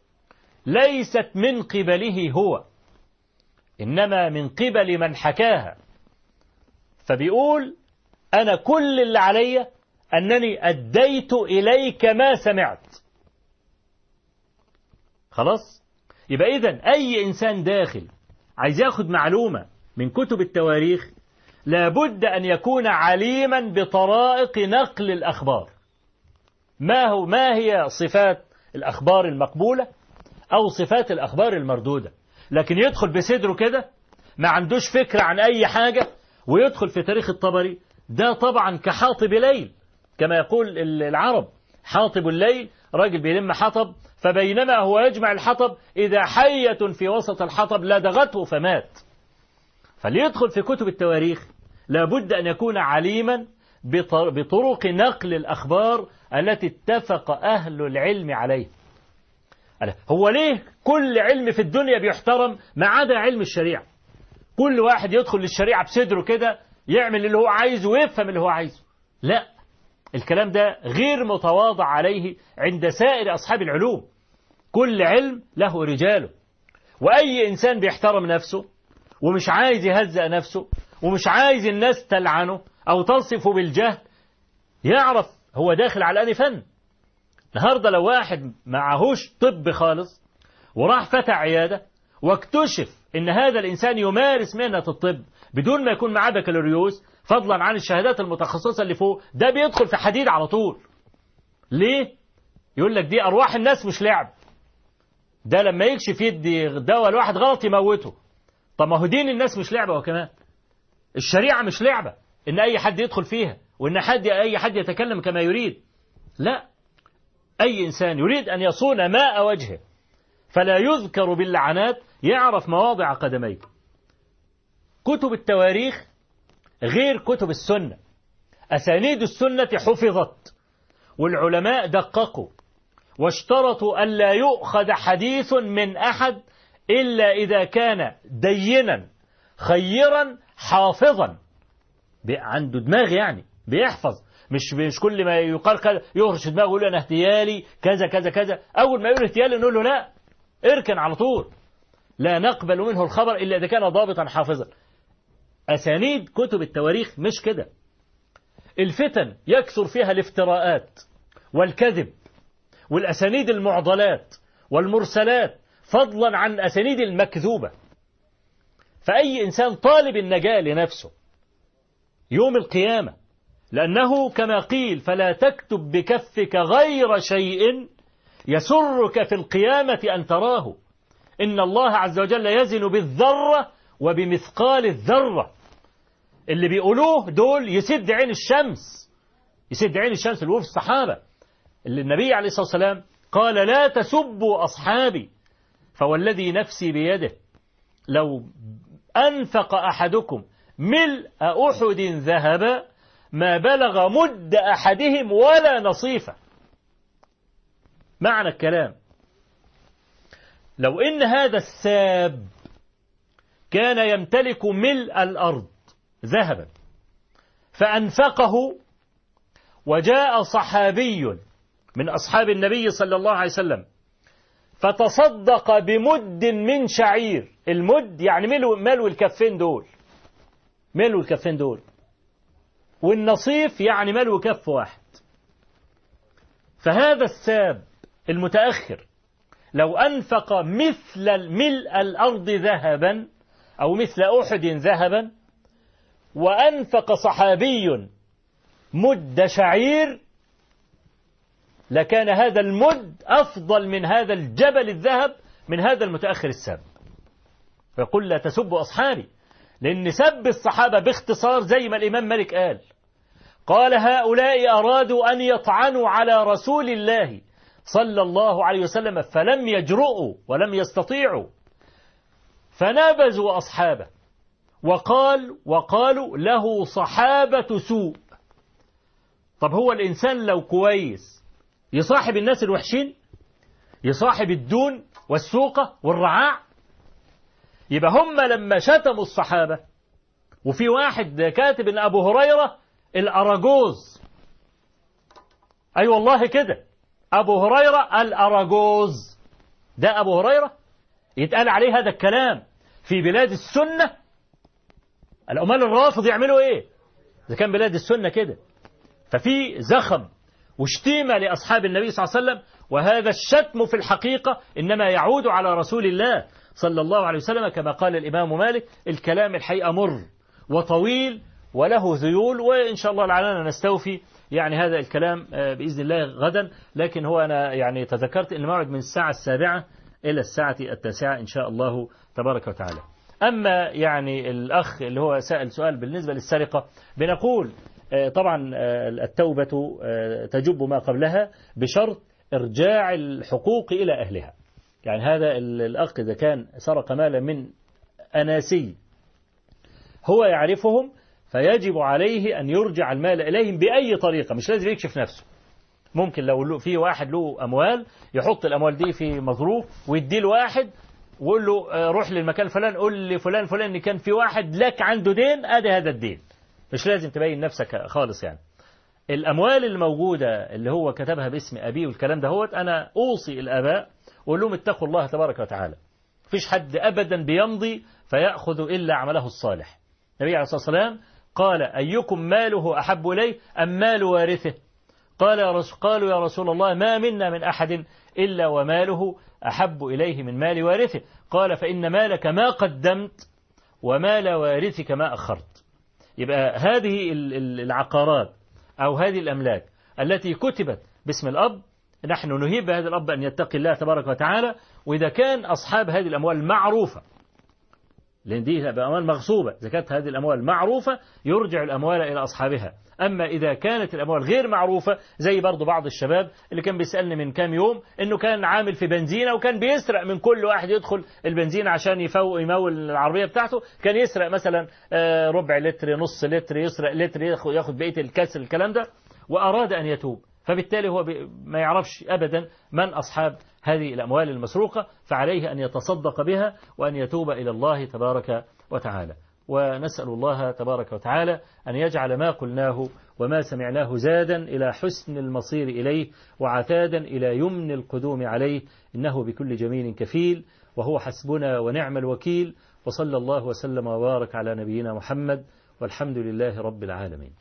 ليست من قبله هو إنما من قبل من حكاها. فبيقول أنا كل اللي عليا أنني أديت إليك ما سمعت. خلاص؟ يبقى إذا أي إنسان داخل عايز ياخد معلومة من كتب التواريخ لابد أن يكون عليما بطرائق نقل الأخبار. ما هو ما هي صفات الأخبار المقبولة أو صفات الأخبار المردودة؟ لكن يدخل بصدره كده ما عندوش فكرة عن أي حاجة ويدخل في تاريخ الطبري. ده طبعا كحاطب ليل كما يقول العرب حاطب الليل راجل بيلم حطب فبينما هو يجمع الحطب إذا حية في وسط الحطب لدغته فمات. فليدخل في كتب التواريخ لابد أن يكون عليما بطرق نقل الأخبار التي اتفق أهل العلم عليه هو ليه كل علم في الدنيا بيحترم ما عدا علم الشريعة؟ كل واحد يدخل للشريعة بصدره كده يعمل اللي هو عايزه ويفهم اللي هو عايزه. لا الكلام ده غير متواضع عليه عند سائر أصحاب العلوم. كل علم له رجاله. وأي إنسان بيحترم نفسه ومش عايز يهزأ نفسه ومش عايز الناس تلعنه أو تصفه بالجهل يعرف هو داخل على أني فن. النهارده لو واحد معهوش طب خالص وراح فتح عيادة واكتشف إن هذا الإنسان يمارس مهنة الطب بدون ما يكون معاه بكالوريوس فضلا عن الشهادات المتخصصة اللي فوق ده بيدخل في حديد على طول. ليه؟ يقول لك دي أرواح الناس مش لعب. ده لما يكشف يدي دواء لواحد غلط يموته. طب ما هو دين الناس مش لعبة وكمان الشريعة مش لعبة إن أي حد يدخل فيها وإن حد أي حد يتكلم كما يريد. لا. أي إنسان يريد أن يصون ماء وجهه. فلا يذكر باللعنات يعرف مواضع قدميه. كتب التواريخ غير كتب السنة. أسانيد السنة حفظت. والعلماء دققوا. واشترطوا ألا يؤخذ حديث من أحد إلا إذا كان دينا خيرا حافظا. عنده دماغ يعني بيحفظ. مش مش كل ما يقال كذا يهرش دماغه يقول أنا اهتيالي كذا كذا كذا. أول ما يقول اهتيالي نقول له لا اركن على طول. لا نقبل منه الخبر إلا إذا كان ضابطا حافظا. أسانيد كتب التواريخ مش كده. الفتن يكثر فيها الافتراءات والكذب. والأسانيد المعضلات والمرسلات فضلا عن اسانيد المكذوبة. فأي إنسان طالب النجاة لنفسه يوم القيامة لأنه كما قيل فلا تكتب بكفك غير شيء يسرك في القيامة أن تراه. إن الله عز وجل يزن بالذرة وبمثقال الذرة. اللي بيقولوه دول يسد عين الشمس يسد عين الشمس اللي في الصحابة. اللي النبي عليه الصلاة والسلام قال لا تسبوا أصحابي فوالذي نفسي بيده لو أنفق أحدكم ملء أحد ذهبا ما بلغ مد أحدهم ولا نصيفة. معنى الكلام لو إن هذا الساب كان يمتلك ملء الأرض ذهبا فأنفقه وجاء صحابي من أصحاب النبي صلى الله عليه وسلم. فتصدق بمد من شعير. المد يعني ملو, ملو الكفين دول. ملو الكفين دول. والنصيف يعني ملو كف واحد. فهذا الساب المتأخر. لو أنفق مثل ملء الأرض ذهبا أو مثل أحد ذهبا وأنفق صحابي مد شعير لكان هذا المد أفضل من هذا الجبل الذهب من هذا المتأخر الساب. فيقول لا تسبوا أصحابي لأن سب الصحابة باختصار زي ما الإمام مالك قال. قال هؤلاء أرادوا أن يطعنوا على رسول الله صلى الله عليه وسلم فلم يجرؤوا ولم يستطيعوا. فنابزوا أصحابه وقال وقالوا له صحابة سوء. طب هو الإنسان لو كويس يصاحب الناس الوحشين يصاحب الدون والسوقة والرعاع. يبقى هم لما شتموا الصحابة وفي واحد كاتب ان أبو هريرة الأراجوز. أي أيوة والله كده. أبو هريرة الأراجوز. ده أبو هريرة يتقال عليه هذا الكلام في بلاد السنة. الأمال الرافض يعملوا إيه؟ إذا كان بلاد السنة كده. ففي زخم. وشتيمة لأصحاب النبي صلى الله عليه وسلم وهذا الشتم في الحقيقة إنما يعود على رسول الله صلى الله عليه وسلم كما قال الإمام مالك الكلام الحقيقة مر وطويل وله ذيول وإن شاء الله لعلنا نستوفي يعني هذا الكلام بإذن الله غدا. لكن هو أنا يعني تذكرت أن الموعد من الساعة السابعة إلى الساعة التاسعة إن شاء الله تبارك وتعالى. أما يعني الأخ اللي هو سأل سؤال بالنسبة للسرقة بنقول طبعا التوبة تجب ما قبلها بشرط إرجاع الحقوق إلى أهلها. يعني هذا الأخ إذا كان سرق مالا من أناسي هو يعرفهم فيجب عليه أن يرجع المال إليهم بأي طريقة مش لازم يكشف نفسه. ممكن لو في واحد له أموال يحط الأموال دي في مظروف ويدي له واحد ويقول له روح للمكان فلان قول لفلان فلان إن كان في واحد لك عنده دين آدي هذا الدين. مش لازم تبين نفسك خالص يعني. الأموال الموجودة اللي هو كتبها باسم ابيه والكلام ده هو أنا أوصي الآباء وأقول لهم اتقوا الله تبارك وتعالى. مفيش حد ابدا بيمضي فيأخذ إلا عمله الصالح. النبي عليه الصلاة والسلام قال أيكم ماله أحب إليه أم مال وارثه؟ قال يا رسول قالوا يا رسول الله ما منا من أحد إلا وماله أحب إليه من مال وارثه. قال فإن مالك ما قدمت ومال وارثك ما أخرت. يبقى هذه العقارات أو هذه الأملاك التي كتبت باسم الأب نحن نهيب هذا الأب أن يتقي الله تبارك وتعالى وإذا كان أصحاب هذه الأموال معروفة لأن دي أموال مغصوبة. كانت هذه الأموال معروفة يرجع الأموال إلى أصحابها. أما إذا كانت الأموال غير معروفة زي برضو بعض الشباب اللي كان بيسألني من كام يوم إنه كان عامل في بنزينة وكان بيسرق من كل واحد يدخل البنزينة عشان يفوق يمول العربية بتاعته. كان يسرق مثلا ربع لتر نص لتر يسرق لتر ياخد بقية الكسر الكلام ده. وأراد أن يتوب. فبالتالي هو ما يعرفش أبدا من أصحاب هذه الأموال المسروقة فعليه أن يتصدق بها وأن يتوب إلى الله تبارك وتعالى. ونسأل الله تبارك وتعالى أن يجعل ما قلناه وما سمعناه زادا إلى حسن المصير إليه وعتادا إلى يمن القدوم عليه إنه بكل جميل كفيل وهو حسبنا ونعم الوكيل وصلى الله وسلم وبارك على نبينا محمد والحمد لله رب العالمين.